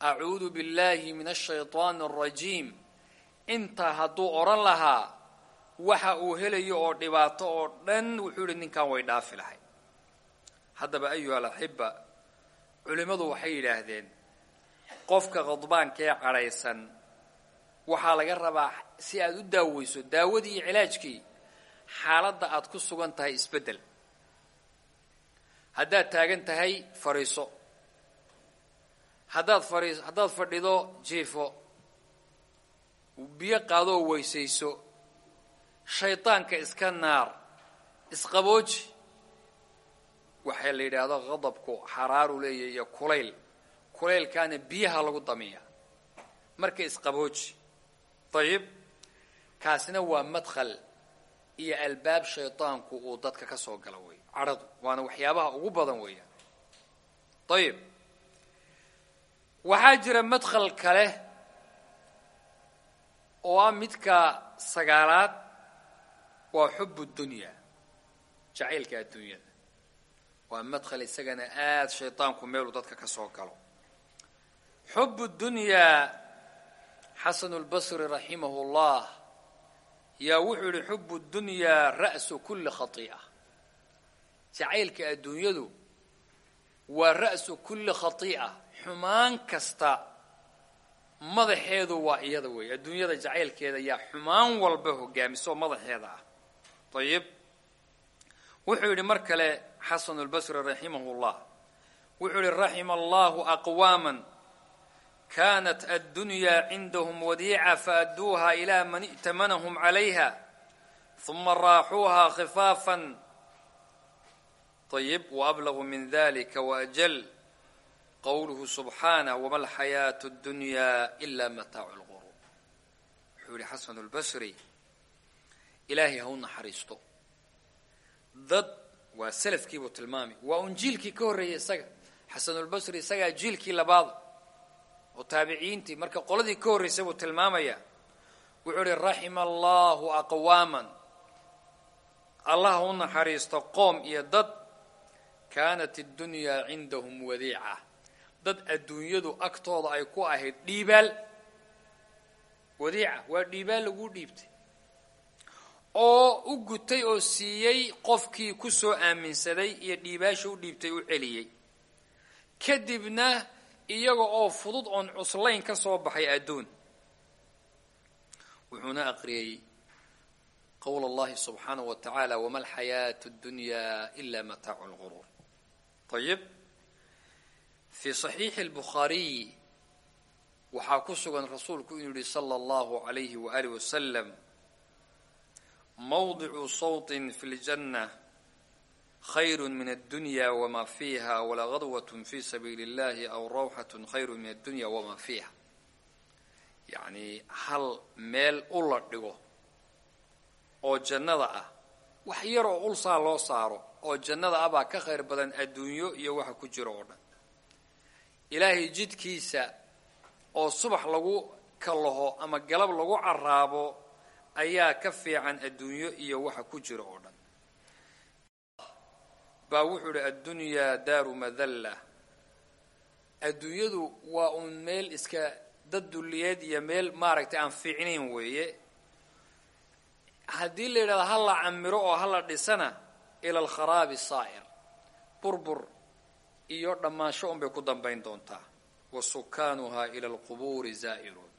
Acuudu billaahi min ashayaan arajiim inta hadduu odhan lahaa waxa uu helayo oo dhibaato oo dhan wuxuu yihi ninkan way dhaafi lahay haddaba ayuha alaxiba culimmadu waxay yidhaahdeen qofka qadbaanka ee cadhaysan waxaa laga rabaa si aad u daaweyso daawadii iyo cilaajkii xaaladda aad ku sugan tahay isbeddel haddaad taagan tahay fadhiiso. Haddaad fadhiis haddaad fadhido jiifo. Biyo qaadoo weysayso. Shaydaanka iska naar isqabooji. Waxaa la yidhaahdo qadabku xaraaru leeyahy iyo kulayl. Kulaylkaana biyaha lagu damiya marka isqabooji. Dayib kaasina waa madkhal iyo albaab shaydaanku uu dadka ka soo gala wey cadhadu waana waxyaabaha ugu badan weeyaan. Dayib waxaa jira madkhal kale oo ah midka sagaalaad waa xubu dunya jacaylka adduunyada. Waa madkhal isagana aada shaydaanku meeluu dadka ka soo galo. Xubu dunyaa xasanu lbasri raximahu llah yaa wuxuu yihi xubu ra'su kuli khatii'a jacaylka adduunyadu waa ra'su kuli khatii'a xumaan kasta madaxeedu waa iyada weeye. Adduunyada jacaylkeeda yaa xumaan walba hogaamiso madaxeeda ah. Ayib wuxuu yidhi mar kale xasanu lbasri raximahu llah wuxuu yihi raxima allahu aqwaama kanat addunyaa cindahum wadiica faadduuha ilaa man i'tamanahum calayha huma raaxuuha khifaafan ayib waablagu min dalika waajal qowluhu subxaanah wama alxayaatu اddunyaa ila mataacu lquruur wuxuu yihi xasanu lbasri ilaahay ha u naxariisto dad waa selafkiibuu tilmaamay waa un jiilkii ka horreeyey isaga xasanulbasri isagaa jiilkii labaada oo taabiciintii marka qoladii ka horraysay buu tilmaamaya wuxuu uhi raxima allahu aqwaaman allah ha u naxariisto qoom iyo dad kaanat اddunyaa cindahum wadiica dad adduunyadu agtooda ay ku ahayd dhiibaal wadiica waa dhiibaal laguu dhiibtay oo u gutay oo siiyey qofkii ku soo aaminsaday iyo dhiibaasha u dhiibtay u celiyey kadibna iyaga oo fudud oon cuslayn ka soo baxay adduun wuxuuna aqriyey qowl اllahi subxaanaه wa tacaala wama alxayaaةu اddunyaa ila mataacu اlguruur ayib fii صaxiixi اlbukhaariy waxaa ku sugan rasuulku inuu yihi salى اllahu عalayhi waaalih wasalam mawdicu sawti fi اljanة khayr min addunya wma fiiha walagadwaة fi sabiili اllahi aw rawxaة khayr min addunya wma fiiha yacni hal meel u la dhigo oo jannada ah wax yar oo ulsaa loo saaro oo jannada ah baa ka khayr badan adduunyo iyo waxa ku jiro oo dhan. Ilaahay jidkiisa oo subax lagu kalaho ama galab lagu caraabo ayaa ka fiican adduunyo iyo waxa ku jiro oo dhan. Baa wuxuu idhi addunyaa daaru madalla. Adduunyadu waa uun meel iska dad dulliyeed iyo meel maaragtay aan fiicnayn weeye. Haddii la yidhahdo ha la camiro oo ha la dhisana ila alkharaabi saa'ir burbur iyo dhammaansho unbay ku dambayn doontaa. Wa sukaanuhaa ila alqubuuri zaa'iruun.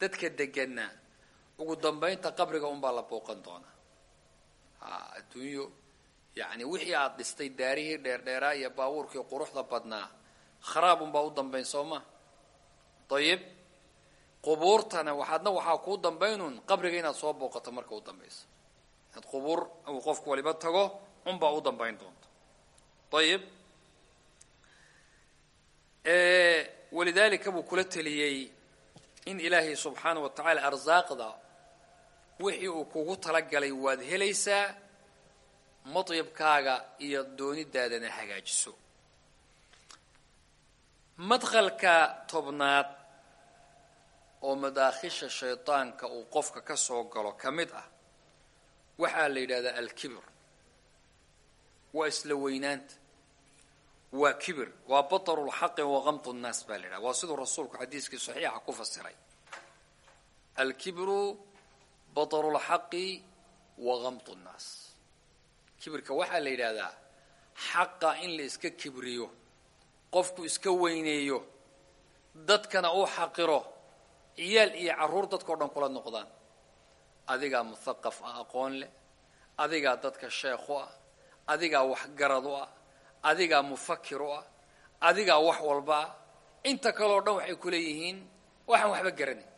Dadka deganna ugu dambaynta qabriga unbaa la booqan doonaa. Ha adduunyo yacni wixii aada dhistay daarihii dheerdheeraa iyo baabuurkii quruxda badnaa kharaab unbaa u dambayn soo ma? Dayib qubuurtana waxaadna waxaa kuu dambaynun qabriga inaad soo booqato marka u dambayso qubuur uu qofku waliba tago unbaa u dambayn doonta ayib walidaalika buu kula teliyey in ilaahay subxaana wa tacaala arsaaqda wixii uu kugu talagalay waad helaysaa madyabkaaga iyo doonidaadana hagaajiso. Madkhalka tobnaad oo madaakhisha shaydaanka uu qofka ka soo galo ka mid ah waxaa la yidhahdaa alkibir. Waa isla weynaanta. Waa kibir. Waa bataru lxaqi waqamtu nnaas baa la yidhaha waa siduu rasuulku xadiiskii saxiixa ku fasiray. Alkibiru bataru lxaqi waqamtu nnaas. Kibirka waxaa la yidhaahdaa xaqa in la iska kibriyo. Qofku iska weyneeyo. Dadkana uu xaqiro. Ciyaal iyo carruur dadkao dhan kula noqdaan adigaa muthaqaf ah aqoon leh. Adigaa dadka sheekhu ah. Adigaa waxgarad u ah. Adigaa mufakir u ah. Adigaa wax walba ah. Inta kaleo dhan waxay ku leeyihiin waxaan waxba garanayn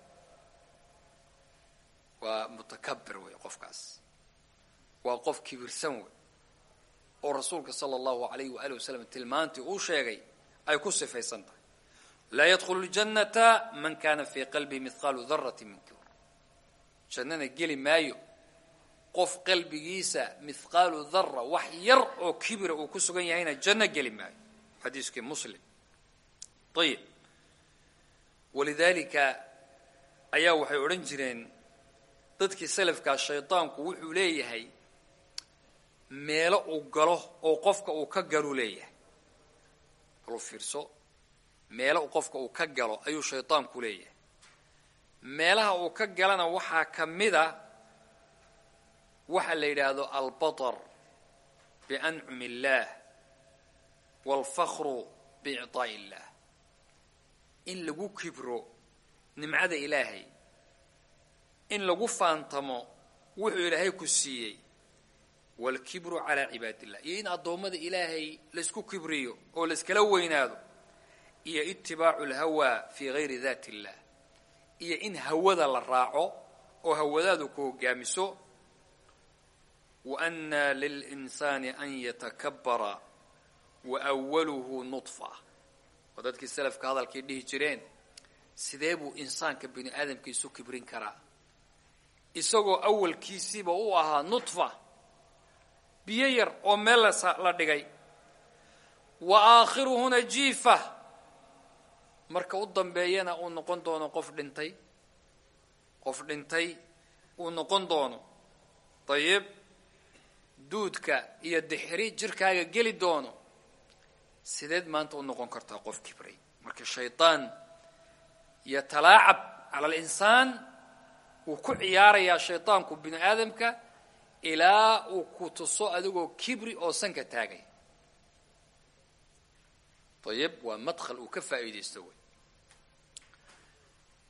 waa mutakabir wey qofkaas. Waa qof kibirsan wey oo rasuulka sala allahu alayhi waali wasalam tilmaantii uu sheegay ay ku sifaysan tahay. Laa yadkhulu ljannata man kana fii qalbii mihqaalu darati min jannana geli maayo. Qof qalbigiisa mihqaalu dara wax yar oo kibira uu ku sugan yahayna janno geli maayo. Xadiiskii muslim. Ayib walidaalika ayaa waxay odhan jireen dadkii salafkaa shaydaanku wuxuu leeyahay meelo uu galo oo qofka uu ka galu leeyahay. Balu fiirso meelo qofka uu ka galo ayuu shaydaanku leeyahay meelaha uu ka galana waxaa ka mida waxa la yidhaahdo albatar biancum illaah waalfakru biicطaa'i illah. In lagu kibro nimcada ilaahay in lagu faantamo wuxuu ilaahay ku siiyey waalkibru calaa cibaad illah iyo in addoommada ilaahay laysku kibriyo oo layskala weynaado iyo itibaacu alhawaa fii gayri daati illah iyo in hawada la raaco oo hawadaadu ku hogaamiso wa anna lilinsaani an yatakabara wa awaluhu nudfa waa dadkii salafka hadalkay dhihi jireen sidee buu insaanka bini aadamka isu kibrin karaa? Isagoo awalkiisiiba u ahaa nudfa biyo yar oo meel la dhigay. Wa aakhiruhuna jiifa marka u dambeeyana uu noqon doono qof dhintay qof dhintay uu noqon doono. Dayib duudka iyo dixri jirkaaga geli doono. Sideed maanta u noqon kartaa qof kibray. Marka shaydaan yatalaacab cala alinsaan wuu ku ciyaarayaa shaydaanku bini aadamka ilaa uu ku tuso adigoo kibri oo sanka taagay ayib waa madkhal uu ka faa'iidaysto wey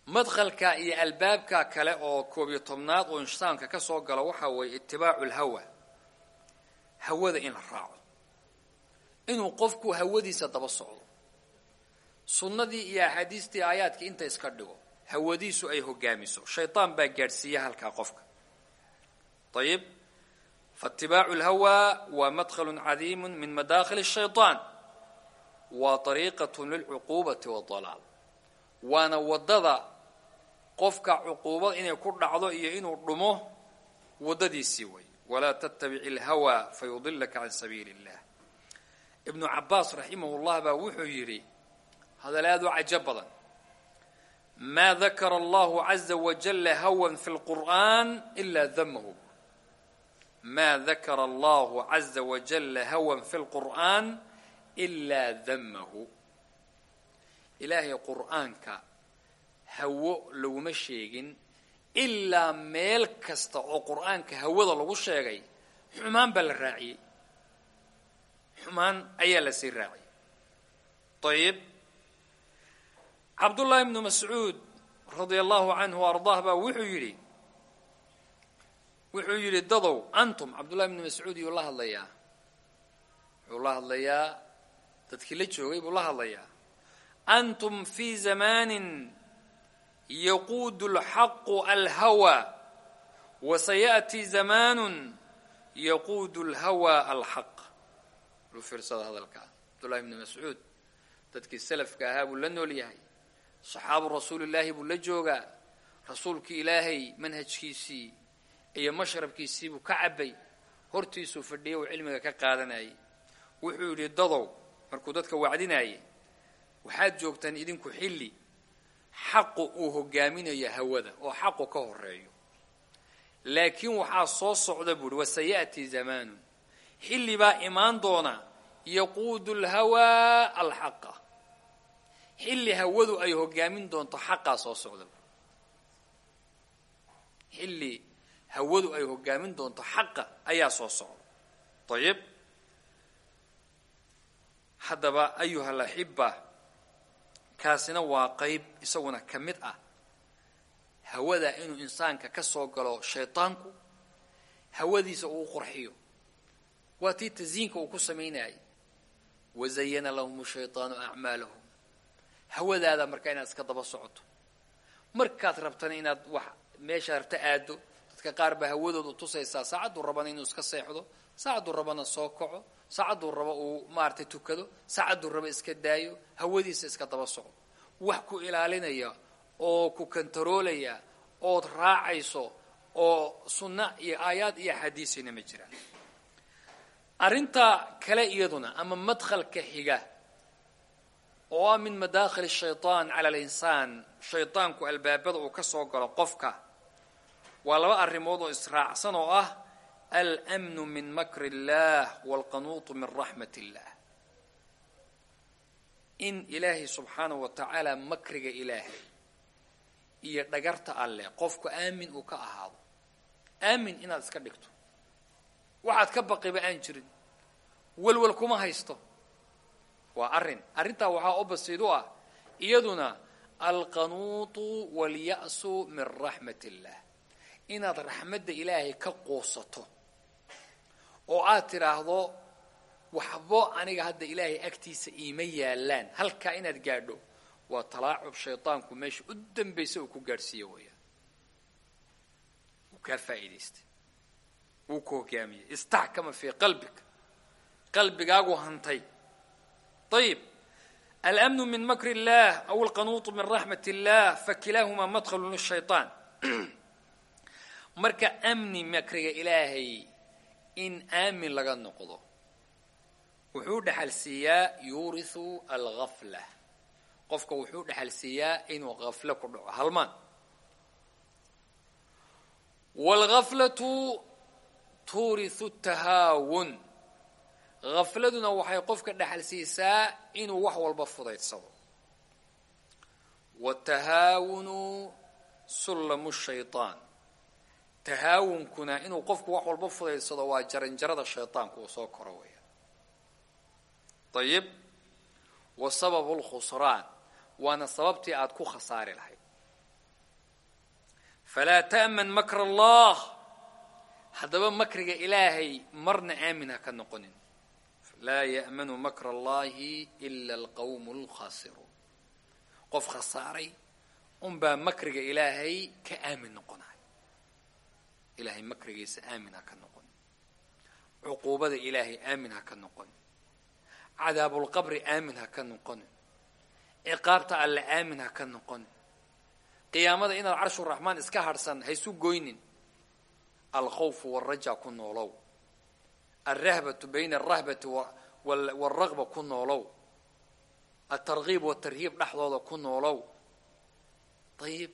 madkhalka iyo albaabka kale oo koob iyo tobnaad oo insaanka ka soo galo waxaa weeye itibaacu lhawa. Hawada in la raaco. Inuu qofku hawadiisa daba socdo. Sunnadii iyo axaadiistii aayaadkii inta iska dhigo hawadiisu ay hogaamiso. Shaydaan baa gaadhsiiya halkaa qofka. Ayib faitibaacu lhawa waa madkhalu cadiimu min madaakhil shayطaan waa ariiqat lilcuquubati waalaal waana waddada qofka cuquubad inay ku dhacdo iyo inuu dhumo waddadiisii way. Walaa tattabic ilhawa fayudilaka can sabiili illah ibnu cabaas raximah llah baa wuxuu yidhi hadal aad u cajo badan. Maa dakara allahu caza wajalla hawan fi lqur'an ilaa damahu maa dakara allahu caza wajalla hawan fi lqur'aan ilaa damahu ilaahay qur'aanka hawo laguma sheegin ilaa meel kasta oo qur'aanka hawada lagu sheegay xumaan baa la raaciyey xumaan ayaa la sii raaciyey ayib cabdullaahi ibnu mascuud radia allahu canhu ardaah baa wuxuu yidhi wuxuu yidhi dadow antum cabdullahi ibnu mascuud yuu la hadlayaa wuxuu la hadlayaa dadkii la joogay buu la hadlayaa. Antum fii zamaanin yaquudu alxaqu alhawa wa sayaأtii zamaanu yaquudu alhawa alxaq. Lu fiirsada hadalkaa cabdullahi ibnu mascuud dadkii salafka ahaa buu la nool yahay. Saxaabu rasuulillaahi buu la joogaa. Rasuulkii ilaahay manhajkiisii iyo mashrabkiisii buu ka cabbay. Hortiisuu fadhiyay uu cilmiga ka qaadanayay wuxuu yidhi dadow markuu dadka wacdinaayay waxaad joogtaan idinku xilli. Xaqu uu hogaaminayo hawada oo xaqu ka horeeyo laakiin waxaa soo socda buu uhi wasayaأtii zamaanun xilli baa imaan doona yaquudu lhawaa alxaqa. Xilli hawadu ay hogaamin doonto xaqaa soo socda xilli hawadu ay hogaamin doonto xaqa ayaa soo socda. Ayib haddaba ayuha alaxiba kaasina waa qayb isaguna ka mid ah hawada inuu insaanka ka soo galo shaydaanku hawadiisa uu qurxiyo. Waa tii tasyiinka uu ku samaynayay wazayana lahum shayطaanu acmaalahum hawadaada markaa inaad iska daba socoto. Markaad rabtana inaad wax meeshaad rabta aado dadka qaar baa hawadooda tusaysaa saacadduu rabana inuu iska seexdo saacadduu rabana soo kaco saacadduu rabo uu maaragtay tukado saacadduu rabo iska daayo hawadiisa iska daba socdo wax ku ilaalinaya oo ku kantaroolaya ood raacayso oo sunna iyo aayaad iyo axaadiisina ma jiraan. Arrinta kale iyaduna ama madkhalka xiga oo ah min madaakhil shayطaan cala alinsaan shaydaanku albaabada uu ka soo galo qofka waa laba arrimood oo israacsan oo ah almnu min makri اllah wاlqanuutu min raxmat اllah in ilaahay subxaanahu wa tacaala makriga ilaahay iyo dhagarta alleh qofku aamin uu ka ahaado aamin inaad iska dhigto waxaad ka baqiba aan jirin welwel kuma haysto waa arrin arrintaa waxaa opposite u ah iyaduna alqanuutu walya'su min raxmat illah inaad raxmadda ilaahay ka quusato oo aad tidhaahdo waxbo aniga hadda ilaahay agtiisa iima yaalaan halkaa inaad gaadho waa talaacub shaydaanku meesha u dambaysa uu ku gaadhsiiye weeyaan wuu kaa faa'iidaystay wuu ku hogaamiyey istaxkama fii qalbika qalbigaagu hantay ayib almnu min makr اllah aw alqanuutu min raxmat اllah fakilaahumaa madkhalu lishayطaan marka amni makriga ilaahay in aamin laga noqdo. Wuxuu dhexal siiyaa yuuriu algafla qofka wuxuu dhexal siiyaa inuu gaflo ku dhaco. Halmaan wاlgaflatu tuuriu tahaawun. Gafladuna waxay qofka dhexal siisaa inuu wax walba fudaydsado watahaawunu sullamu shayطaan tahaawunkuna inuu qofku wax walba fudaysado waa jaranjarada shaydaanku uu soo koro weya ayib wa sababu lkhusraan waana sababtii aada ku khasaari lahayd. Falaa taaman makr allah haddaba makriga ilaahay marna aamin ha ka noqonin. Laa ya'manu makr allahi ila alqawmu lkhasiruun qof khasaaray unbaa makriga ilaahay ka aamin noqona ilaahay makrigiisa aamin ha ka noqon. Cuquubada ilaahay aamin ha ka noqon. Cadaabulqabri aamin ha ka noqon. Ciqaabta alle aamin ha ka noqon. Qiyaamada inaad carshuraxmaan iska harhsan haysu goynin. Alkhawfu wاlraja ku noolow. Alrahbatu bayna alrahbati wاlragba ku noolow. Altargiib watarhiib dhexdooda ku noolow. Ayib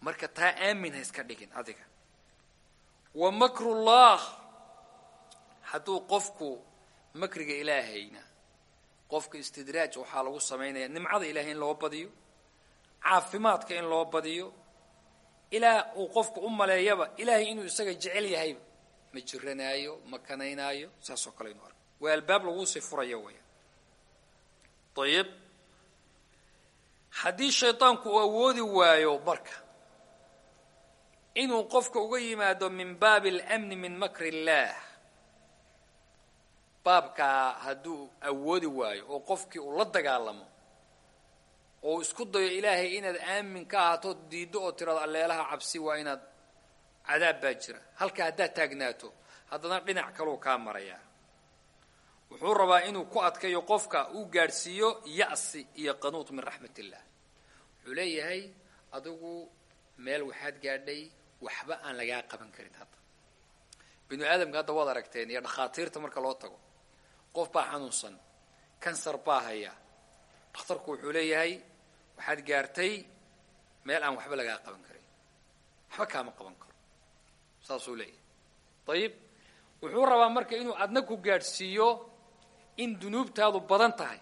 marka taa aamin ha iska dhigin adiga wa makrullah. Hadduu qofku makriga ilaahayna qofka istidraaj waxaa lagu samaynaya nimcada ilahay in loo badiyo caafimaadka in loo badiyo ilaa uu qofku u maleeyaba ilaahay inuu isaga jecel yahayba ma jiranaayo ma kanaynaayo saas oo kale inu arko. Waa albaab laguu sii furayo weya ayib haddii shaydaanku uu awoodi waayo marka inuu qofka uga yimaado min baabi alamni min makri illaah baabkaa hadduu awoodi waayo oo qofkii uu la dagaalamo oo isku dayo ilaahay inaad aamin ka ahaato diiddo oo tirado alleelaha cabsi waa inaad cadaab baa jira. Halka haddaad taagnaato haddana dhinac kaluu kaa marayaa wuxuu rabaa inuu ku adkayo qofka uu gaadhsiiyo ya'si iyo qanuud min raxmat illah wuxuu leeyahay adigu meel waxaad gaadhay waxba aan lagaa qaban karin hadda. Binu aadamka hadda waad aragteen iyo dhakhaatiirta marka loo tago qof baa xanuunsan kansar baa haya. Dhakhtarku wuxuu leeyahay waxaad gaartay meel aan waxba lagaa qaban karin. Waxba kaama qaban karo. Saasuu leeyahay. Ayib wuxuu rabaa marka inuu adna ku gaadhsiiyo in dunuubtaadu badan tahay.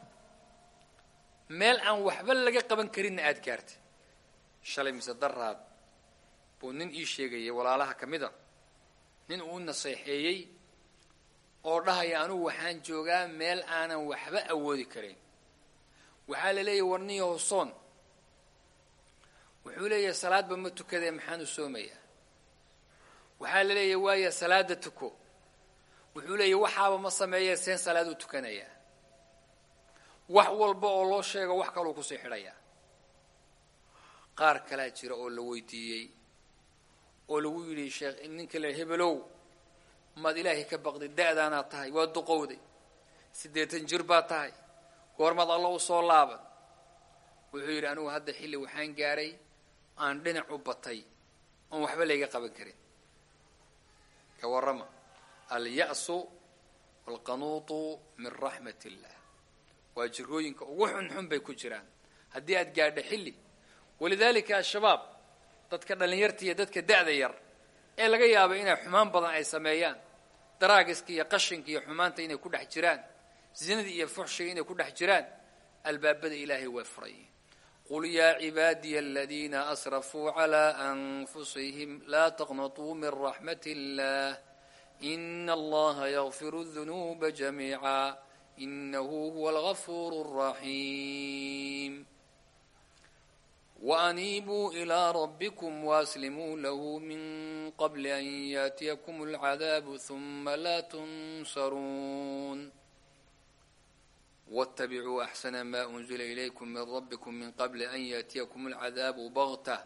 Meel aan waxba laga qaban karinna aada gaartay. Shalay mise daraad buu nin ii sheegayay walaalaha ka mid a nin uu naseexeeyey oo dhahaya anugu waxaan joogaa meel aanan waxba awoodi karayn waxaa la leeyahy warniyo hosoon wuxuu leeyahay salaadba ma tukadee maxaan u soomayaa. Waxaa la leeyahay waaya salaada tuko. Wuxuu leeyahy waxaaba ma sameeyee seen salaad u tukanayaa wax walba oo loo sheego wax kaluu ku sii xidhayaa qaar kalaa jira oo la weydiiyey oo lagu yidhi sheekh ninka le hebelow maad ilaahay ka baqday da-daanaad tahay waa duqowday siddeetan jir baad tahay goormaad alla u soo laaban. Wuxuu yidhi anigu hadda xilli waxaan gaaray aan dhinac u batay oon waxba layga qaban karin. Ka warrama alya'su waalqanuutu min raxmat illah waa jirooyinka ugu xunxun bay ku jiraan. Haddii aad gaadho xilli walidaalika al-shabaab dadka dhallinyarta iyo dadka da-da yar ee laga yaabo inay xumaan badan ay sameeyaan. Daraagiska iyo qashinka iyo xumaanta inay ku dhex jiraan. Zinada iyo fuxshiga inay ku dhex jiraan. Albaabada ilaahay way furayiin qul yaa cibaadiya aladiina asrafuu calaa anfusihim laa taqnatuu min raxmat illah ina allaha yakfiru dunuuba jamiica. Inahu huwa algafuur alraxiim وأنيبوا إلى ربكم وأسلموا له من قبل أن يأتيكم العذاب ثم لا تنصرون واتبعوا أحسن ما أنزل إليكم من ربكم من قبل أن يأتيكم العذاب بغتة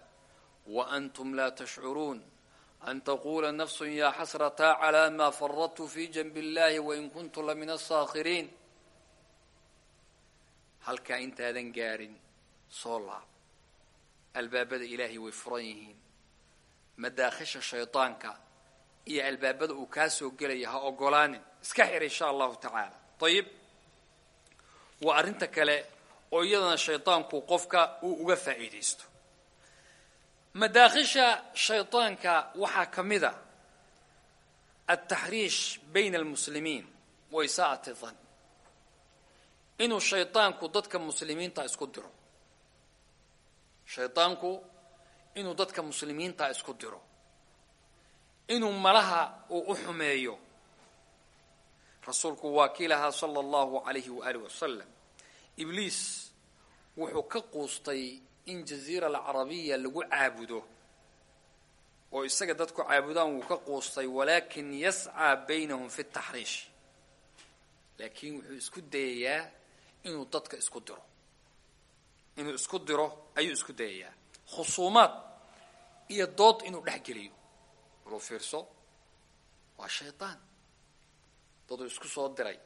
وأنتم لا تشعرون أن تقول نفس يا حسرة على ما فرطت في جنب الله وإن كنت لمن الصاخرين هل كأنت هذا قار صلى albaabada ilaahay way furan yihiin. Madaakhisha shaydaanka iyo albaabada uu kaa soo gelaya ha ogolaanin. Iska xir insha allahu tacaala. Ayib waa arrinta kale oo iyadana shaydaanku qofka uu uga faa'iidaysto. Madaakhisha shaydaanka waxaa ka mid a altaxriish bayna almuslimiin wa isaa'ati inuu shaydaanku dadka muslimiinta isku diro shaydaanku inuu dadka muslimiinta isku diro. Inuu malaha uu u xumeeyo. Rasuulku waa kii lahaa sala allahu calayhi waaalih wasalam ibliis wuxuu ka quustay in jaziira alcarabiya lagu caabudo. Oo isaga dadku caabudaan wuu ka quustay walaakin yascaa baynahum fi taxriish laakiin wuxuu isku dayayaa inuu dadka isku diro inuu isku diro ayuu isku dayayaa. Khusuumaad iyo dood inuu dhex geliyo. Waluu fiirso waa shaydaan daduu isku soo diray.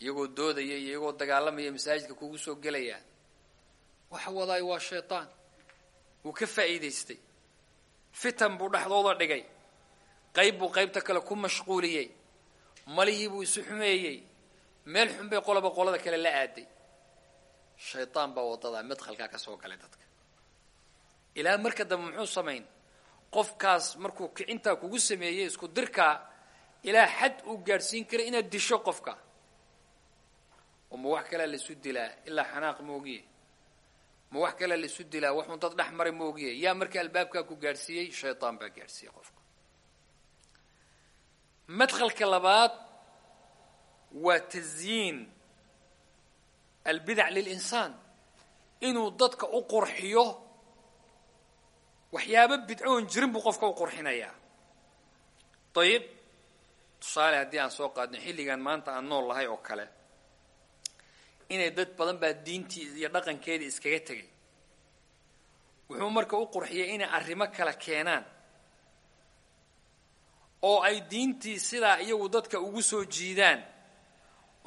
Iyagoo doodaya iyagoo dagaalamaya masaajidka kugu soo gelayaan waxa wadaayo waa shaydaan wuu ka faa'iidaystay. Fitan buu dhexdooda dhigay. Qayb buu qaybta kale ku mashquuliyey. Malihii buu isu xumeeyey. Meel xun bay qolaba qolada kale la aaday shaydaan baa waddadaa madkhalkaa ka soo galay dadka. Ilaa marka dambe muxuu samayn qofkaas markuu kicintaa kugu sameeyey isku dirkaa ilaa xad uu gaadhsiin kara inaad disho qofka. Ma wax kalea laisu dilaa ilaa xanaaq moogiye ma wax kalea laisu dilaa waxuun dad dhex maray moogiye yaa marka albaabkaa ku gaadhsiiyey shaytaan baa gaadhsiiyey qofka. Madkhalka labaad waa tasyiin albidac lilinsaan inuu dadka u qurxiyo waxyaabo bidcoon jirin buu qofka u qurxinayaa dayib tusaale haddii aan soo qaadno xilligan maanta aan nool lahay oo kale inay dad badan baa diintii iyo dhaqankeedii iskaga tegay. Wuxuu marka u qurxiyay inay arrimo kale keenaan oo ay diintii sidaa iyagu dadka ugu soo jiidaan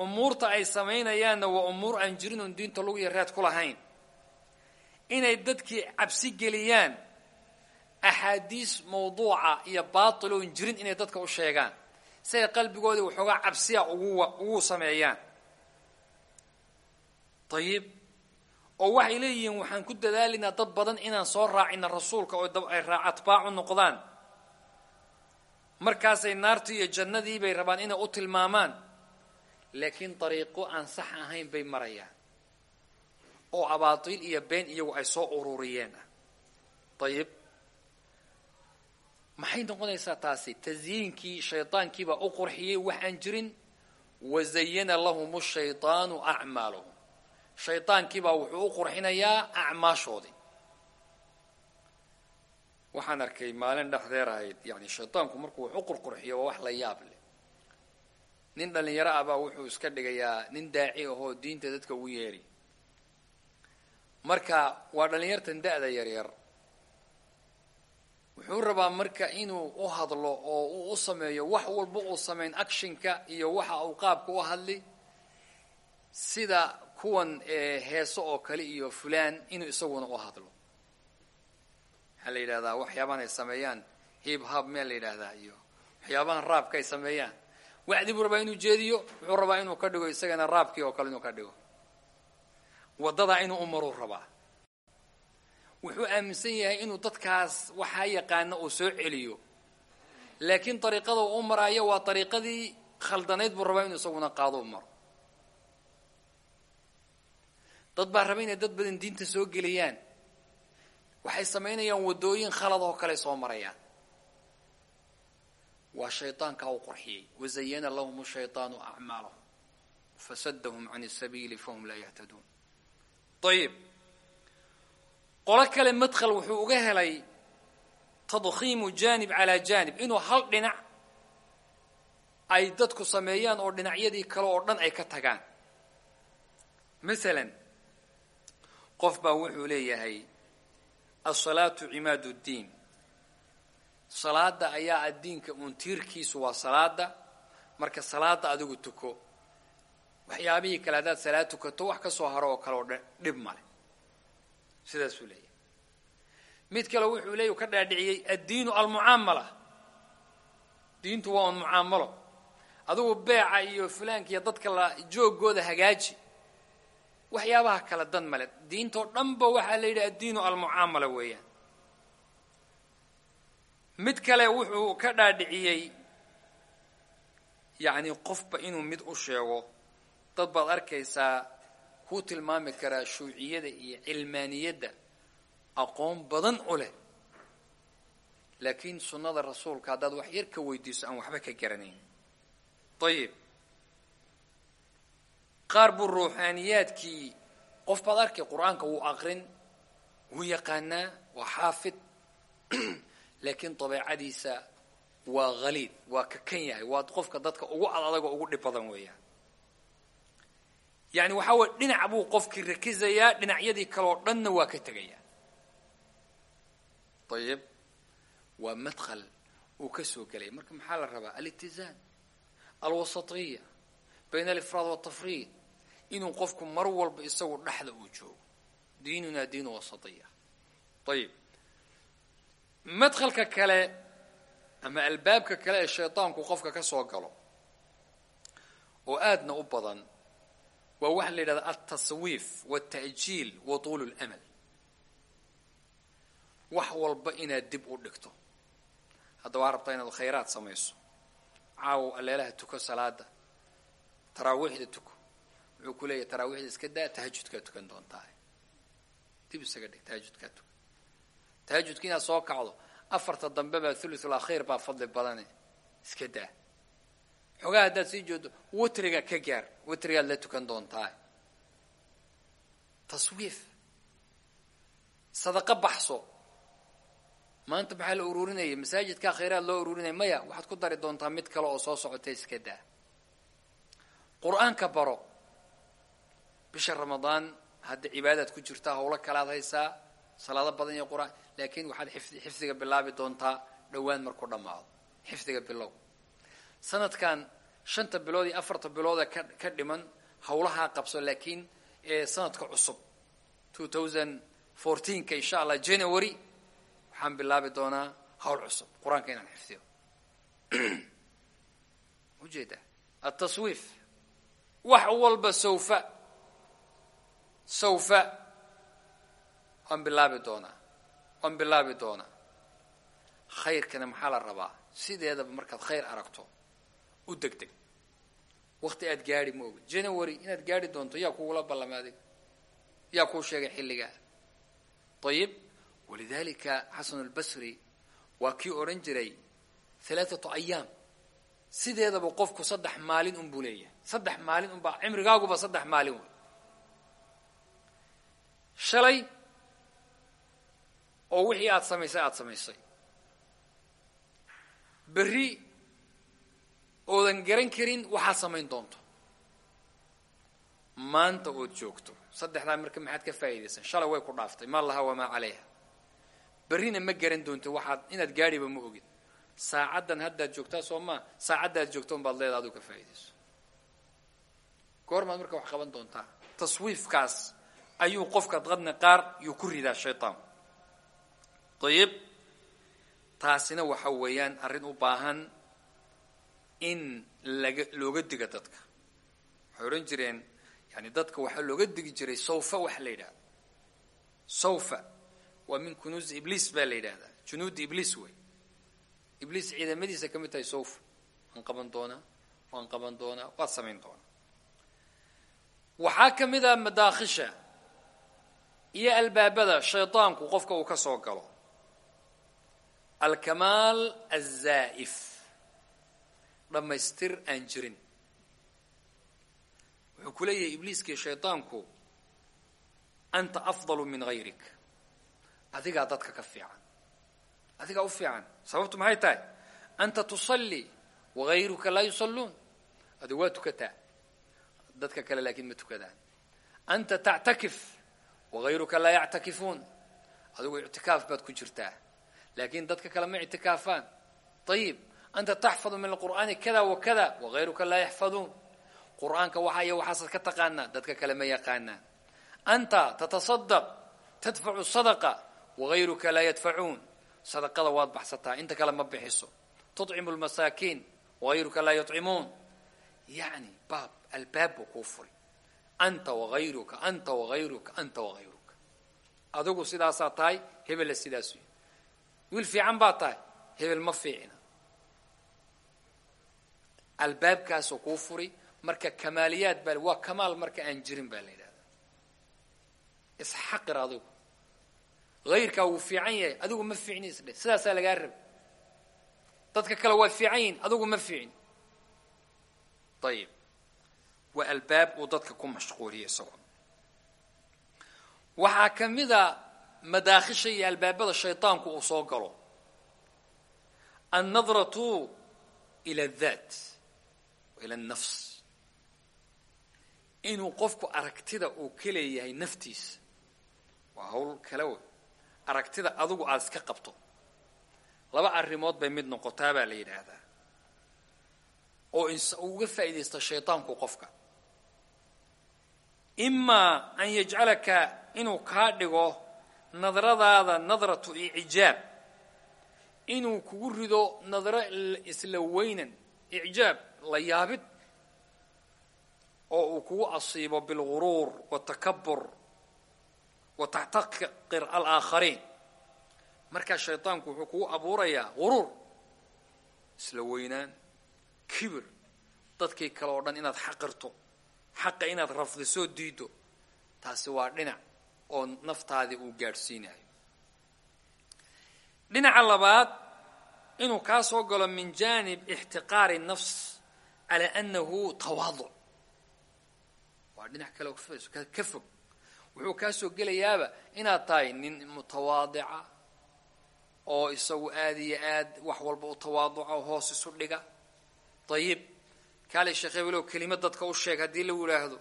umuurta ay samaynayaanna waa umuur aan jirin oon diinta lagu yareed ku lahayn. Inay dadkii cabsi geliyaan axaadiis mawduuca iyo baatil oon jirin inay dadka u sheegaan. Si ay qalbigoodii waxoogaa cabsiya ugu ugu sameeyaan. Dayib oo waxay leeyihiin waxaan ku dadaalaynaa dad badan inaan soo raacina rasuulka oo ay atbaacu noqdaan. Markaasay naartii iyo jannadii bay rabaan inay u tilmaamaan laakiin dariiqo aan sax ahayn bay marayaan. Oo abaatiil iyo been iyagu ay soo ururiyeen. Ah dayib maxay noqonaysaa taasi? Tasyiinkii shaydaankiibaa u qurxiyey wax aan jirin wazayana lahum shaydaanu acmaalahum shaydaankiibaa wuxuu u qurxinayaa acmaashoodii waxaan arkay maalin dhexdeer ahayd yani shaydaanku markuu wax u qurqurxiyo waa wax la yaab leh nin dhallinyaro ah baa wuxuu iska dhigayaa nin daaci ahoo diinta dadka ugu yeeri. Marka waa dhallinyartan da-da yaryar wuxuu rabaa marka inuu u hadlo oo uu u sameeyo wax walba uu sameyn actionka iyo waxa uu qaabka u hadli sida kuwan heeso oo kale iyo fulaan inuu isaguna u hadlo. Maxaa la yidhahdaa waxyaabahan ay sameeyaan. Hib hab mea la yidhaahdaa iyo waxyaabahan raabka ay sameeyaan wacdi buu rabaa inuu jeediyo wuxuu rabaa inuu ka dhigo isagana raabkii oo kale inuu ka dhigo. Waddadaa inuu umaruu rabaa. Wuxuu aaminsan yahay inuu dadkaas waxaa yaqaana uu soo celiyo. Laakiin dariiqada uu u maraayo waa dariiqadii khaldanayd buu rabaa inuu isaguna qaado u maro. Dad baa raba inay dad badan diinta soo geliyaan waxay samaynayaan waddooyin khalad oo kale soo marayaan waa shaydaankaa u qurxiyey. Wazayana lahum shayطaanu acmaalahum fasadahum can sabiili fahum laa yahtaduun ayib qolo kale madkhal wuxuu uga helay tadkhiimu janib calaa janib. Inuu hal dhinac ay dadku sameeyaan oo dhinacyadii kale oo dhan ay ka tagaan. Masalan qof baa wuxuu leeyahay asalaatu cimaad ddiin salaada ayaa addiinka uun tiirkiisu waa salaada. Marka salaada adigu tuko waxyaabihii kale haddaad salaad tukato wax ka soo haro oo kale oo dhib male sidaasuu leeyahay. Mid kale wuxuu leey ka dhaadhiciyey addiinu almucaamala. Diintu waa un mucaamalo. Adigu beeca iyo fulaanka iyo dadka la joogooda hagaaji. Waxyaabaha kale dan male diintoo dhanba waxaa la yidhi addiinu almucaamala weeyaan mid kale wuxuu ka dhaadhiciyey yacni qofba inuu mid u sheego. Dad baad arkaysaa kuu tilmaami karaa shuuciyada iyo cilmaaniyadda aqoon badan u leh. Laakiin sunnada rasuulka haddaad wax yar ka weydiiso aan waxba ka garanayn. Ayib qaar buu ruuxaaniyaadkii qof baad arkay qur'aanka wuu aqrin wuu yaqaanaa waa xaafid laakiin dabeecadiisa waa haliid waa kakan yahay waa qofka dadka ugu adadagoo ugu dhib badan weeyaan. Yani waxaa weye dhinac buu qofkii rakizayaa dhinacyadii kale oo dhanna waa ka tegayaa. Ayib waa madkhal uu ka soo gelaya marka maxaa la rabaa? Alitizaan alwasatiya bayna alifraad waltafriid inuu qofku mar walba isagu dhexda uu joogo. Diinunaa diinu wasatiya ayib madkhalka kale ama albaabka kale ee shaydaanku qofka ka soo galo oo aadna u badan waa waxa la yidhahda altaswiif walta'jiil wa tuulu اlamal wax walba inaad dib u dhigto. Hadda waa rabtaa inaad khayraad samayso. Caawo aleelaha tuko salaada taraawiixda tuko. Wuxuu ku leeyahay taraawiixda iska daa tahajudkaa tukan doontaa dib isaga dhig tahajudkaa tukan tahajudka inaad soo kacdo. Afarta dambe baa thuluthul akhiir baa fadli badane iska daa. Xoogaa haddaad sii joogto witriga ka gaar. Witrigaad la tukan doontaa. Taswiif. Sadaqa baxso. Maanta maxaa la ururinaya masaajidkaa khayraad loo ururinaya maya waxaad ku dari doontaa mid kale oo soo socota iska daa. Qur'aanka baro. Bisha ramadaan hadda cibaadaad ku jirtaa howlo kalaad haysaa salaado badan iyo qur'aan laakiin waxaad xifdi xifdiga bilaabi doontaa dhowaan markuu dhammaado. Xifdiga bilow. Sanadkan shanta bilood iyo afarta bilooda ka ka dhiman howlahaa qabso laakiin sanadka cusub two thousand fourteenka insha allah january waxaan bilaabi doonaa hawl cusub. Qur'aanka inaan xifdiyo. Ujeeda ataswiif wax walba sawfa. Sawfa waan bilaabi doonaa. Waan bilaabi doonaa. Khayrkana maxaa la rabaa? Sideedaba markaad khayr aragto u deg deg wakti aad gaadhi ma ogid january inaad gaadhi doonto yaa kugula ballamay adiga yaa kuu sheegay xilligaa. Ayib walidalika xasan albasri waa kii odhan jiray halaathatu ayaam sideedaba qofku saddex maalin unbuu leeyahay. Saddex maalin unbaa cimrigaaguba saddex maalin wey shalay oo wixii aada samaysay aada samaysay. Berri oodan garan karin waxaad samayn doonto. Maanta ood joogto. Saddexdaa marka maxaad ka faa'iidaysan? Shalay way ku dhaaftay. Ma laha wamaa calayha. Berrina ma garan doonto waxaad inaad gaadhiba ma ogid. Saacaddan haddaad joogtaa soo maa saacaddaad joogto unbaad leeda aduu ka faa'iidayso. Goormaad marka wax qaban doontaa. Taswiifkaas ayuu qofka dadna qaar yuu ku ridaa shaytaanku ayib taasina waxa weeyaan arrin u baahan in laga looga diga dadka. Waxay odhan jireen yani dadka waxaa looga digi jiray sawfa waxa la yidhahda. Sawfa waa min kunuuzi ibliis baa la yidhahdaa. Junuudi ibliis wey. Ibliis ciidamadiisa ka mid tahay sawfa waan qaban doonaa waan qaban doonaa waad samayn doonaa. Waxaa ka mid a madaakhisha iyo albaabada shaydaanku qofka uu ka soo galo alkamaal azaa'if dhammaystir aan jirin. Wuxuu ku leeyahay ibliiskii shaydaanku anta afdalu min hayrik adigaa dadka ka fiican. Adigaa u fiican. Sababtu maxay tahay? Anta tusalli wagayruka laa yusalluun adigu waa tukataa. Dadka kale laakiin ma tukadaan. Anta tactakif wagayruka laa yactakifuun adigu ictikaaf baad ku jirtaa laakiin dadka kale ma ictikaafaan ayib anta taxfadu min alqur'aani kada wa kada wagayruka laa yaxfaduun qur'aanka waxa iyo waxaasaad ka taqaanaa dadka kale ma yaqaanaan anta tatasadaq tadfacu sadaqa wagayruka laa yadfacuun sadaqada waad baxsataa inta kale ma bixiso tucimu lmasaakiin wagayruka laa yucimuun yani baab albaab buu kuu furi anta wagayruka anta wagayruka anta wagayruka adigu sidaasaa tahay hebella sidaas wiil fiican baa tahay hebel ma fiicina albaabkaasuu kuu furi marka kamaaliyaad baa waa kamaal marka aan jirin baa la yidhahdaa. Isxaqir adigu. Hayrkaa wuu fiican yahay adigu ma fiicni isdhe. Sidaasaa lagaa raba dadka kale waa fiican yihiin adigu ma fiicni ayib waa albaab uu dadka ku mashquuliya isagoo waxaa ka mida madaakhisha iyo albaabada shaydaanku uu soo galo. Annadratu ila addaat wa ila annafs. Inuu qofku aragtida uu ka leeyahay naftiisa waa hawl kale wey aragtida adigu aada iska qabto. Laba arrimood bay mid noqotaa baa la yidhaahdaa. Oo uu uga faa'iidaysta shaydaanku qofka. Imaa an yajcalaka inuu kaa dhigo nadradaada nadratu icjaab. Inuu kugu rido nadro isla weynan icjaab la yaabid oo uu kugu asiibo bilguruur watakabur wa taxtaqir alaakhariin markaa shaydaanku wuxuu kugu abuurayaa guruur isla weynaan kibir dadkii kale oo dhan inaad xaqirto xaqa inaad rafdisoo diiddo taasi waa dhinac oo naftaadii uu gaadhsiinayo dhinaca labaad inuu kaa soo galo min janib ixtiqaari nafs calaa annahu tawaaduc waa dhinac kale ka fog wuxuu kaa gelayaaba inaad tahay nin mutawaadica oo isagu aada iyo aad wax walba u tawaaduca oo hoos isu dhiga. Ayib kaale sheekh hebelow kelimad dadka u sheeg haddii lagu yidhaahdo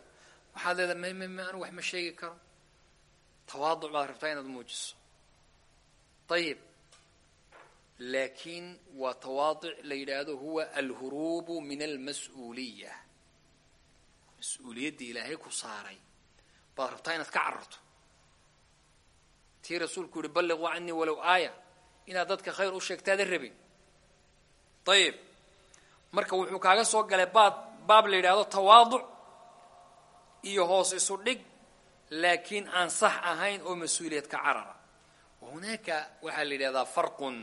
waxaad leedahay may anu wax ma sheegi karo tawaaduc baad rabtaa inaad muujiso. Ayib laakiin waa tawaadic la yidhaahdo huwa alhuruubu min almas-uuliya mas'uuliyaddii ilaahay ku saaray baad rabtaa inaad ka cararto. Tii rasuulku yihi balliquu canii walow aaya inaad dadka khayr u sheegtaada rabin. Ayib marka wuxuu kaaga soo galay baad baab la yidhaahdo tawaaduc iyo hoos isu dhig laakiin aan sax ahayn oo mas'uuliyad ka carara. Wa hunaaka waxaa la yidhahdaa farqun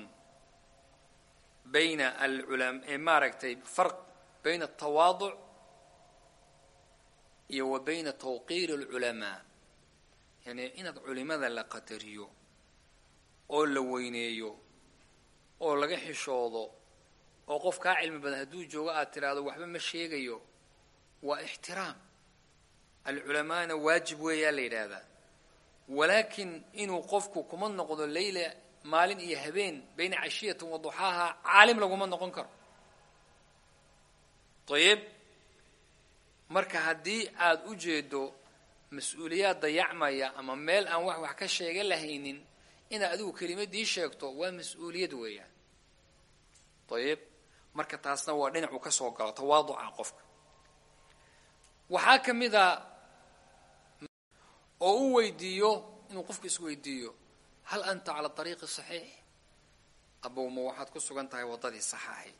bayna alculama maaragtay farq bayna altawaaduc iyo wa bayna tawqiiri alculamaa yani inaad culimada la qadariyo oo la weyneeyo oo laga xishoodo oo qof kaa cilmi badan hadduu joogo aad tidhaahdo waxba ma sheegayo waa ixtiraam alculamaana waajib weeyaa la yidhaahdaa. Walaakin inuu qofku kuma noqdo leyla maalin iyo habeen bayna cashiyatin wa duxaaha caalim laguma noqon karo. Ayib marka haddii aada u jeedo mas'uuliyaad dayacmaya ama meel aan wax wax ka sheega lahaynin inaad adigu kelimadii sheegto waa mas'uuliyad weeyaan ayib marka taasna waa dhinacuu ka soo galo tawaaduca qofka. Waxaa ka mid a oo u weydiiyo inuu qofku isweydiiyo hal anta cala ariiqi saxiix? Abowma waxaad ku sugan tahay waddadii sax ahayd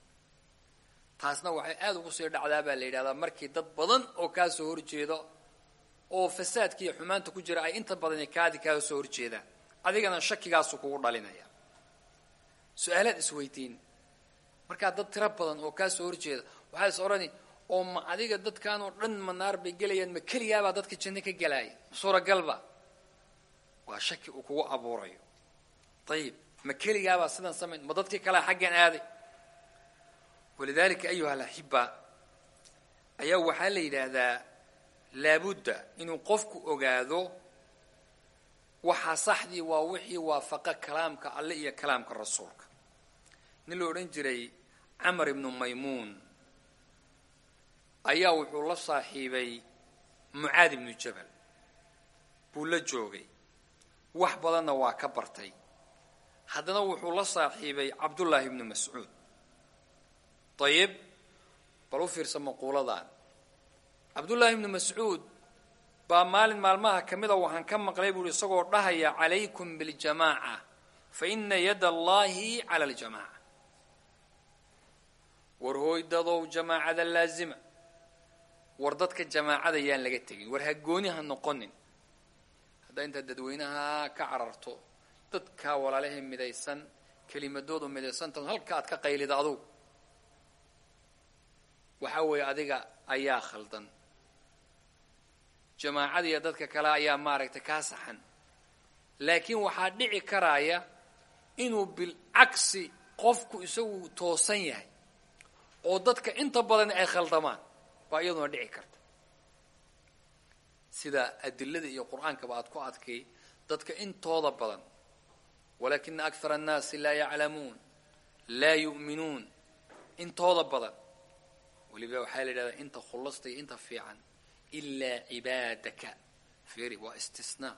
taasna waxay aada ugu sii dhacdaa baa la yidhahdaa markii dad badan oo kaa soo horjeeda oo fasaadka iyo xumaanta ku jira ay inta badani kaadi kaaga soo horjeedaan adigana shakigaasu kugu dhalinaya. Su'aalaad isweydiin markaa dad tiro badan oo kaa soo horjeeda waxaa is odhani oo ma adiga dadkan oo dhan ma naar bay gelayaan ma keligaabaa dadka janno ka gelaaya suuragalba waa shaki uu kugu abuurayo. Ayib ma keligaabaa sidan samayn ma dadkii kalea xaggan aaday? Walidalika ayuha alaxiba ayaa waxaa la yidhaahdaa laabudda inuu qofku ogaado waxaa saxdii waa wixii waafaqa kalaamka alle iyo kalaamka rasuulka. Nin la odhan jiray camar ibnu maymuun ayaa wuxuu la saaxiibay mucaad ibnu jabal. Buu la joogay. Wax badanna waa ka bartay. Haddana wuxuu la saaxiibay cabdullaahi ibnu mascuud. Ayib bal u fiirsa maquuladan cabdullaahi ibnu mascuud baa maalin maalmaha ka mida waxaan ka maqlay buuhi isagoo dhahaya calaykum biاljamaaca fa ina yada allahi cala aljamaaca. War hooydadow jamaacada laazima war dadka jamaacada yaan laga tegin. War ha gooni ha noqonin. Haddaa intaad dadweynaha ka cararto dadkaa walaalahay midaysan kelimadoodu midaysantan halka aad ka qaylida adugu waxaa weeye adiga ayaa khaldan. Jamaacada iyo dadka kale ayaa maaragtay kaa saxan. Laakiin waxaa dhici karaaya inuu bilcagsi qofku isagu toosan yahay oo dadka inta badan ay khaldamaan baa iyaduna dhici karta. Sida adilada iyo qur'aankaba aad ku adkay dadka intooda badan walakina akthara annaasi laa yaclamuun laa yu'minuun intooda badan. Weliba waxaa la yidhahdaa inta khulasta iyo inta fiican ilaa cibaadaka. Firi waa istisnaa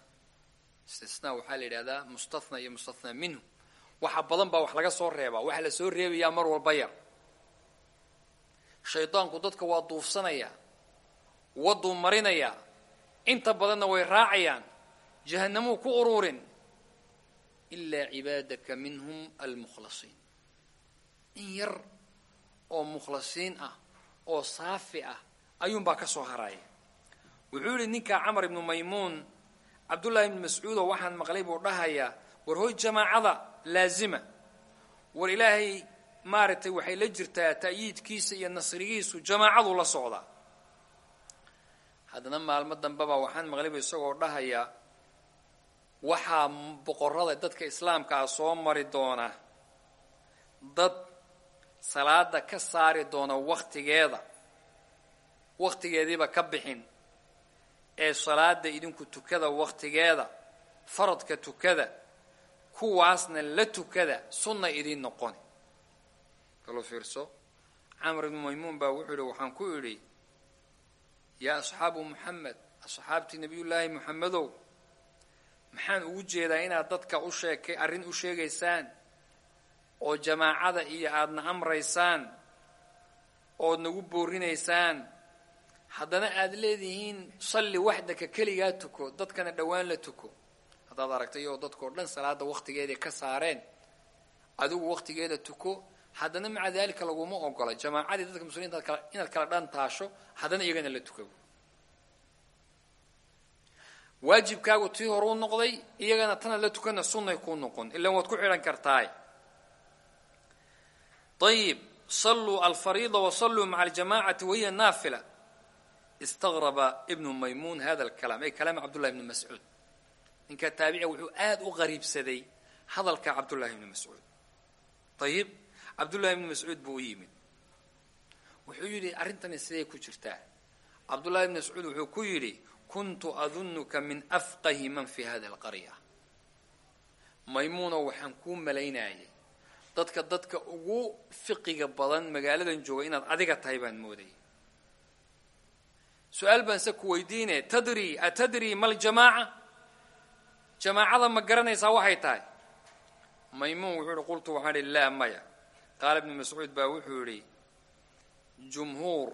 istisnaa waxaa la yidhahdaa mustathnaa iyo mustathnaa minhu. Waxa badan baa wax laga soo reebaa waxa la soo reebayaa mar walba yar shaydaanku dadka waa duufsanayaa wadduu marinayaa inta badanna way raacayaan jahanamuu ku ururin ilaa cibaadaka minhum almukhlasiin. In yar oo mukhlasiin ah oo saafi ah ayuunbaa ka soo haraya. Wuxuu yidhi ninkaa camar ibnu maymuun cabdullaahi ibnu mascuudoo waxaan maqlay buu dhahayaa war hoy jamaacada laazima. War ilaahay maaragtay waxay la jirtaa ta'yiidkiisa iyo nasrigiisu jamaacadu la socdaa haddana maalmo dambeba waxaan maqliba isagoo dhahaya waxaa boqorada dadka islaamka ah soo mari doona dad salaada ka saari doona wakhtigeeda wakhtigeediiba ka bixin ee salaada idinku tukada wakhtigeeda faradka tukada kuwaasna la tukada sunna idiin noqoni kaloo fiirso. Camr ibnu maymuun baa wuxuu yihi waxaan ku idhi yaa asxaabu muxamed asxaabtii nebiyullaahi moxamedow maxaan ugu jeedaa inaad dadka u sheekay arrin u sheegaysaan oo jamaacada iyo aadna amraysaan ood nagu boorinaysaan. Haddana aada leedihiin salli waxdaka keligaa tuko dadkana dhowaan la tuko. Haddaad aragtay oo dadkao dhan salaada wakhtigeeday ka saareen adigu wakhtigeeda tuko haddana maca daalika laguma ogola. Jamaacadii dadka muslimiinta inaad kala dhan taasho haddana iyagana la tuko waajibkaagu tii hore u noqday iyagana tanaad la tukana sunnay kuu noqon. Ilaan waad ku xidhan kartaay. Ayib saluu alfariida wasalluu maca aljamacati wahiya naafila. Istagraba ibnu maymuun hada alkalaam ay kalaam cabdullahi ibni mascuud. Ninka taabicia wuxuu aada u qariibsaday hadalka cabdullahi ibni mascuud. Ayib cabdullahi ibni mascuud buu u yimid. Wuxuu yidhi arrintani siday ku jirtaa? Cabdullahi ibni mascuud wuxuu ku yidhi kuntu adunuka min afqahi man fi hada alqarya. Maymuuno waxaan kuu malaynayay dadka dadka ugu fiqiga badan magaaladan jooga inaad adiga tahay baan moodayay su'aal baan se ku weydiine tadri atadri ma ljamaaca jamaacada ma garanaysaa waxay tahay. Maymuun wuxuu yihi qultu waxaan ihi laa maya qaala ibnu mascuud baa wuxuu yihi jumhuur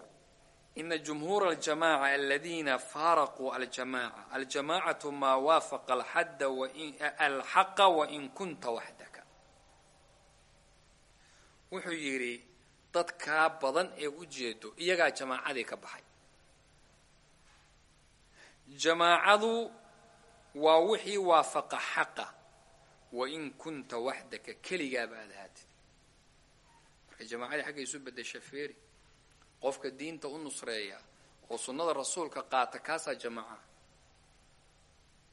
ina jumhuura aljamaca aladiina faaraquu aljamaca aljamacatu maa waafaqa alxadda alxaqa wain kunta waxdaka. Wuxuu yidhi dadkaa badan ee u jeedo iyagaa jamaacadii ka baxay. Jamaacadu waa wixii waafaqa xaqa wain kunta waxdaka keligaaba aad ahaatid marka jamaacadii xagga isu bedesha feeri qofka diinta u nusreeya oo sunnada rasuulka qaata kaasaa jamaaca.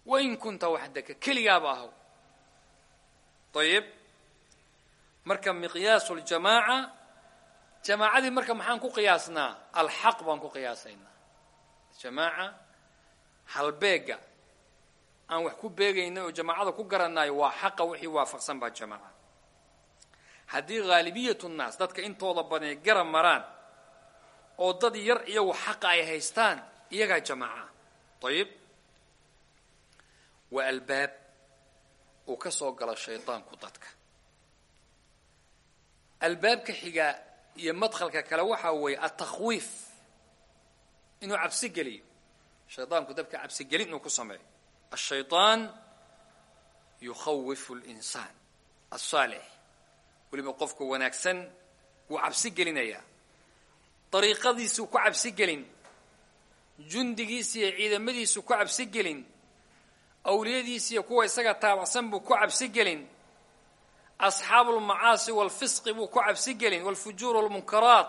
Wain kunta waxdaka keligaaba ahaw ayib marka miqyaasu ljamaaca jamaacadii marka maxaan ku qiyaasnaa? Alxaq baan ku qiyaasaynaa jamaaca halbeega. Aan wax ku beegayna oo jamaacada ku garanayo waa xaqa wixii waafaqsan baa jamaaca haddii haalibiyatu nnaas dadka intooda badan ay garab maraan oo dad yar iyagu xaqa ay haystaan iyagaa jamaaca. Ayib waa albaab uu ka soo galo shaydaanku dadka. Albaabka xiga iyo madkhalka kale waxaa weeye atakhwiif inuu cabsi geliyo. Shaydaanku dadka cabsigelin inuu ku sameeyo. Ashayطaan yukhawifu اlinsaan asaalix weliba qofka wanaagsan wuu cabsi gelinayaa. Dariiqadiisuu ku cabsi gelin jundigiisa iyo ciidamadiisu ku cabsi gelin awliyadiisa iyo kuwa isaga taabacsan buu ku cabsi gelin asxaabu lmacaasi walfisqi buu ku cabsi gelin walfujuur walmunkaraat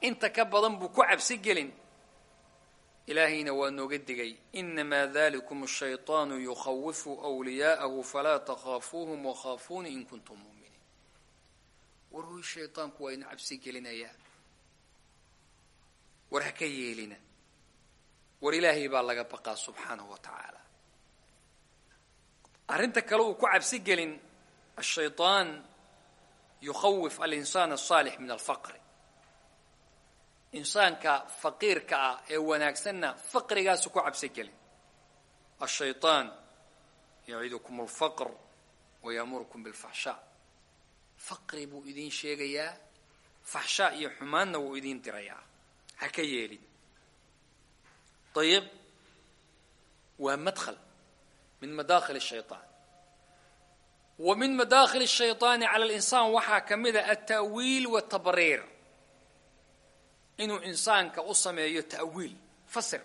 inta ka badan buu ku cabsi gelin. Ilaahayna waa nooga digay inamaa dalikum ashayطaanu yukhawifu wliyaa'ahu falaa takhaafuuhum wakhaafuuni in muuminiin war huy shayطaanku waa ina cabsi gelinayaa war ha ka yeelina war ilaahay baa laga baqaa subxaanahu wa tacaala arrinta kale uu ku cabsi gelin الشhayطaan yukhawif alinsaan الصaalix min alfaqri insaanka faqiirka ah ee wanaagsanna faqrigaasu ku cabsi gelin الشhayطaan yacidukum اlfaqr wayamurukum biاlfaxshaa faqri buu idiin sheegayaa faxshaa iyo xumaanna wuu idiin dirayaa ha ka yeelin. Ayib waa madkhal min madaakhil shayaan wa min madaakhil shayطaani cala alinsaan waxaa ka mid a watabriir inuu insaanka u sameeyo ta'wiil fasir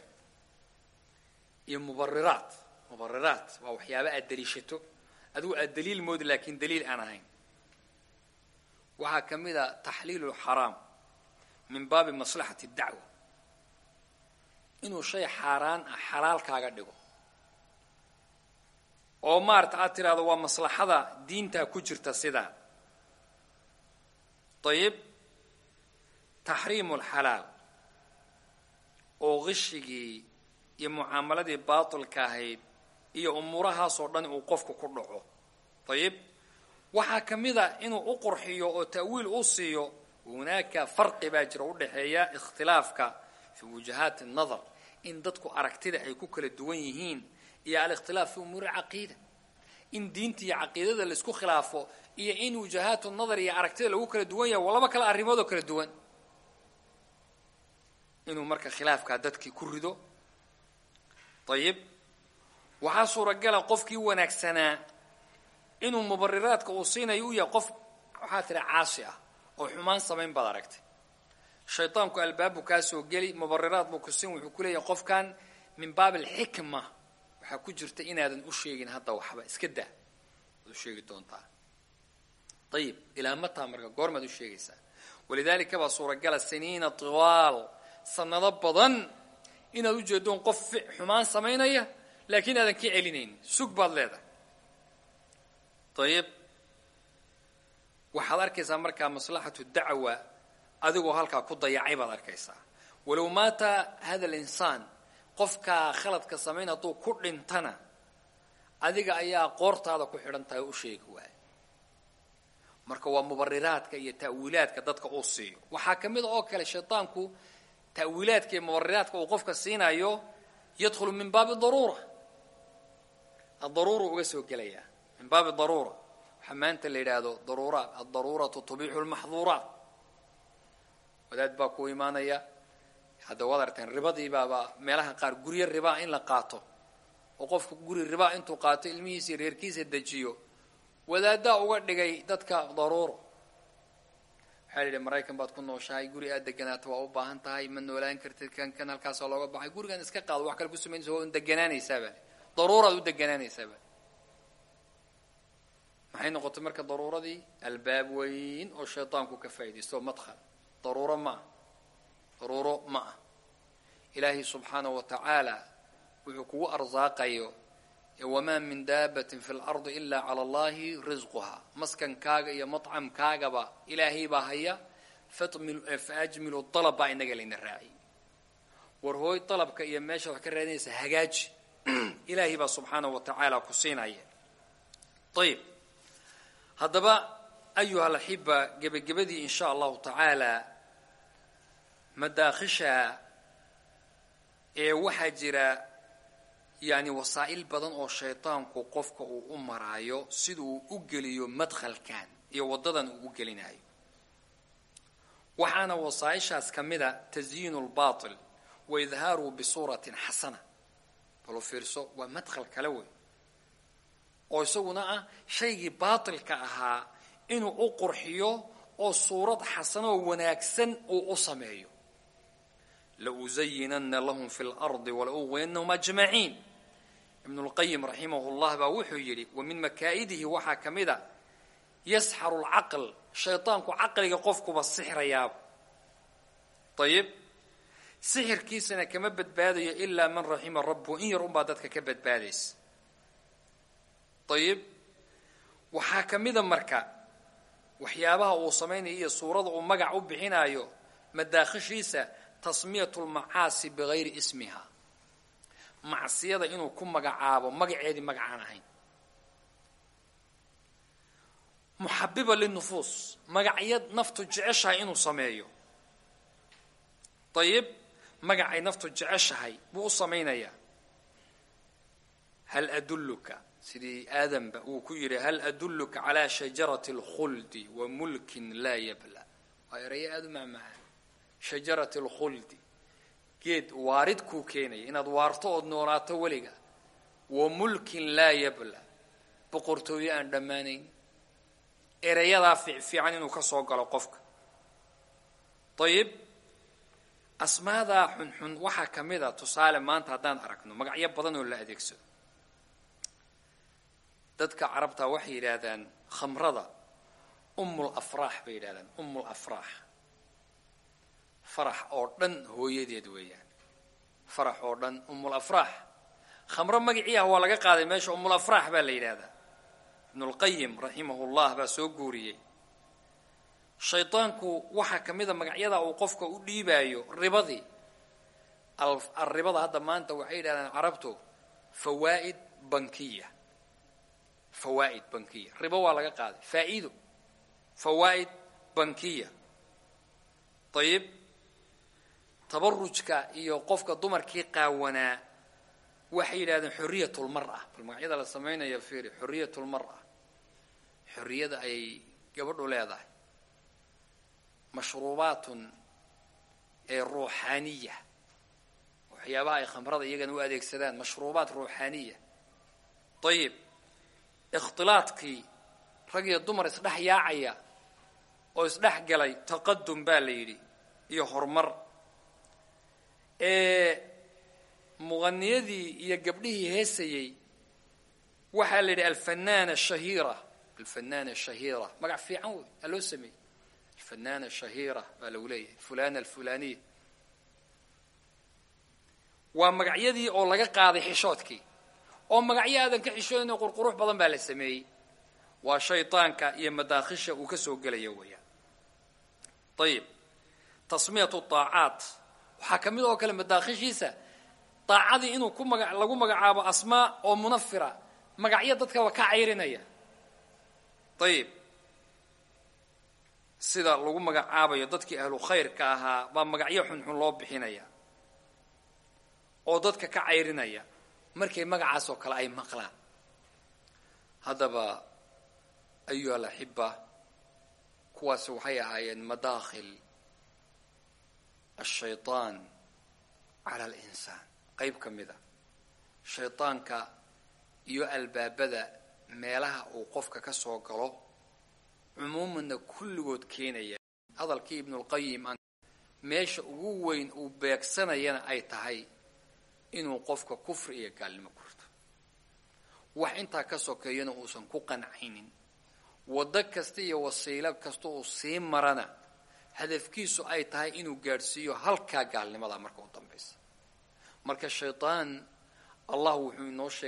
iyo mubariraat mubariraat waa waxyaaba aad daliishato. Adigu aad daliil moodi laakiin daliil aan ahayn waxaa ka mid a taxliilu lxaraam min baabi maslaxati dacwa. Inuu shay xaaraan ah xalaal kaaga dhigo. Oo maarata aad tidhahdo waa maslaxada diintaa ku jirta sidaa. Dayib taxriimu lxalaal oo qishigii iyo mucaamaladii baatilka ahayd iyo umuurahaasoo dhan uu qofku ku dhaco. Dayib waxaa ka mid a inuu u qurxiyo oo ta'wiil u siiyo hunaaka farqi baa jira udhaxeeya ikhtilaafka fi wujahaati nadar in dadku aragtida ay ku kala duwan yihiin iyo alikhtilaaf fi umuuri caqiida. In diinta iyo caqiidada la isku khilaafo iyo in wujahaatu nadar iyo aragtida lagu kala duwan yahay waa laba kale arrimoodoo kala duwan. Inuu marka khilaafkaa dadkii ku rido. Ayib waxaa suuragala qofkii wanaagsanaa inuu mubariraadka uu siinayo u yahay qof waxaa tira caasi ah oo xumaan samayn baad aragtay. Shaydaanku albaabu kaa soo geli mubariraad buu ku siin wuxuu ku leeyahay qofkan min baab alxikma waxaa ku jirta inaadan u sheegin hadda waxba iska daa. Waad u sheegi doontaa. Ayib ilaa mataa marka goormaad u sheegaysaa. Walidaalika baa suuragala siniina tiwaal sanado badan inaad u jeedoon qof xumaan samaynaya laakiin aadan ka celinayn. Sug baad leedahay ayib waxaad arkaysaa markaa maslaxatu dacwa adigoo halkaa ku dayacay baad arkaysaa. Walow maata hada alinsaan qofkaa khaladka samayn hadduu ku dhintana adiga ayaa qoortaada ku xidhan tahay u sheegi marka waa mubariraadka iyo ta'wiilaadka dadka uu siiyo. Waxaa ka mid a oo kale shaydaanku ta'wiilaadka iyo mubariraadka uu qofka siinayo yadkhulu min baabi daruura. Adaruura uga soo gelayaa min baabi daruura. Waxaa maanta la yidhaahdo daruuraat addaruuratu tubiixu lmaxduuraat wadaad baa ku imaanaya. Hadda waad aragteen ribadiibaaba meelaha qaar guryo ribaa in la qaato. Oo qofku guri ribaa intuu qaato ilmihiisa reerkiisa dejiyo wadaaddaa uga dhigay dadka daruuro waxaa la maraykan baad ku nooshahay guri aad deganaato waa u baahan tahay ma noolaan kartid kan kan halkaasoo looga baxay. Gurigan iska qaado wax kale ku samaynaysa waa un deganaanaysaaba daruuraad u deganaanaysaaba maxay noqotay marka daruuradii? Albaab weyn oo shaydaanku ka faaidaysto oo madkhal. Daruuro ma daruuro ma ah subxaanahu wa wuxuu kugu arsaaqayo wamaa min daabatin fi lardi ilaa cala allahi risquhaa maskankaaga iyo macamkaagaba ilaahay baa haya faajmilu dalab baa inaga layna raaciy war hooy dalabka iyo meesha wax ka raadinaysa hagaaji. Ilaahay baa subxaanahu wa ku siinaya ayib haddaba ayuha alaxiba gebagabadii in sha allahu tacaala madaakhisha ee waxaa jira yani wasaa'il badan oo shaydaanku qofka uu u maraayo sida uu u geliyo madkhalkan iyo waddadan uu u gelinayo waxaana wasaa'ishaas ka mida tasyiinu lbatil wa idhaaruhu bisuuratin xasana balu fiirso waa madkhal kale wey oo isaguna ah shaygii baatilka ahaa inuu u qurxiyo oo suurad xasanoo wanaagsan uu u sameeyo. Lausayinana lahum fi lardi walauwinahum ajmaciin. Ibnu lqayim raximah llah baa wuxuu yidhi wa min makaa'idihi waxaa ka mid a yasxaru lcaql shaydaanku caqliga qofkuba sixrayaaba ayib sixirkiisana kama badbaadayo ilaa man raxima rabbu in yar unbaa dadka ka badbaadaysa ayib waxaa ka mida marka waxyaabaha uu samaynayo iyo suurada uu magac u bixinayo madaakhishiisa tasmiyatu lmacaasi bigayri ismiha. Macsiyada inuu ku magacaabo magaceedii magacaan ahayn. Muxabiba linufuus magacyo naftu jeceshahay inuu sameeyo. Ayib magacay naftu jeceshahay buu u samaynayaa hal sidii aadamba uu ku yidhi hal adulluka calaa shajarati اlkhuldi wa mulkin laa yabla? Waa erayo aada u macmacaan shajarati اlkhuldi geed waarid kuu keenaya inaad waarto ood noolaato weliga. Wa mulkin laa yabla. Boqortooyo aan dhammaanayn. Erayadaa fiicfiican inuu ka soo galo qofka. Ayib asmaadaa xunxun waxaa ka mid a tusaale maanta haddaan aragno magacyo badan oo la adeegsado dadka carabta waxay yidhaahdaan khamrada ummul afraax bay yidhahdaan ummul afraax. Farax oo dhan hooyadeed weeyaan. Farax oo dhan ummul afraax. Khamro magacii waa laga qaaday meesha ummul afraax baa la yidhaahdaa. Ibnulqayim raximahullah baa soo guuriyey. Shaydaanku waxaa ka mid a magacyada uu qofka u dhiibaayo ribadii. Alribada hadda maanta waxay yidhahdaan carabtu fawaa'id bankiya fawaa'id bankiya. Ribo waa laga qaaday. Faa'iido. Fawaa'id bankiya. Ayib tabarujka iyo qofka dumarkii qaawanaa waxay yidhahdeen xoriyatulmara bal magacyada la samaynayo fiiri xoriyatulmara xorriyada ay gabadhu leedahay. Mashruubaatun ee ruuxaaniya. Waxyaabaha ay khamrada iyagana u adeegsadaan. Mashruubaat ruuxaaniya. Ayib ikhtilaadkii rag iyo dumar isdhex yaacaya oo isdhex galay taqadum baa la yidhi iyo horumar. Muqaniyadii iyo gabdhihii heesayey waxaa la yidhi alfanaana shahiira. Alfanaana shahiira. Magac fiican wey aa loo alfanaana shahiira baa lagu leeyahay. Fulana alfulaniya waa magacyadii oo laga qaaday xishoodkii oo magacyo aadan ka xishoonin qurqurux badan baa la sameeyey. Waa shaydaanka iyo madaakhisha uu ka soo gelaya weeyaan ayib tasmiyatu aacaat waxaa ka mid oo kale madaakhishiisa daacadii inuu ku maga lagu magacaabo asmaa oo munafira magacyo dadkaba ka cayrinaya. Ayib sida lagu magacaabayo dadkii ahlu khayrka ahaa baa magacyo xunxun loo bixinaya oo dadka ka cayrinaya markay magacaas oo kale ay maqlaan. Haddaba ayuha alaxiba kuwaasi waxay ahaayeen madaakhil ashayطaan cala alinsaan. Qayb ka mid a shaydaanka iyo albaabada meelaha uu qofka ka soo galo cumuumanna kulligood keenaya. Hadalkii ibnulqayim meesha ugu weyn uu beegsanayana ay tahay inuu qofka kufri iyo gaalnimo ku rito wax intaa ka sokeeyana uusan ku qancaynin waddo kasta iyo wasiilo kasta uu sii marana hadafkiisu ay tahay inuu gaadhsiiyo halkaa gaalnimada marka u dambaysa. Marka shaydaan allah wuxuu inoo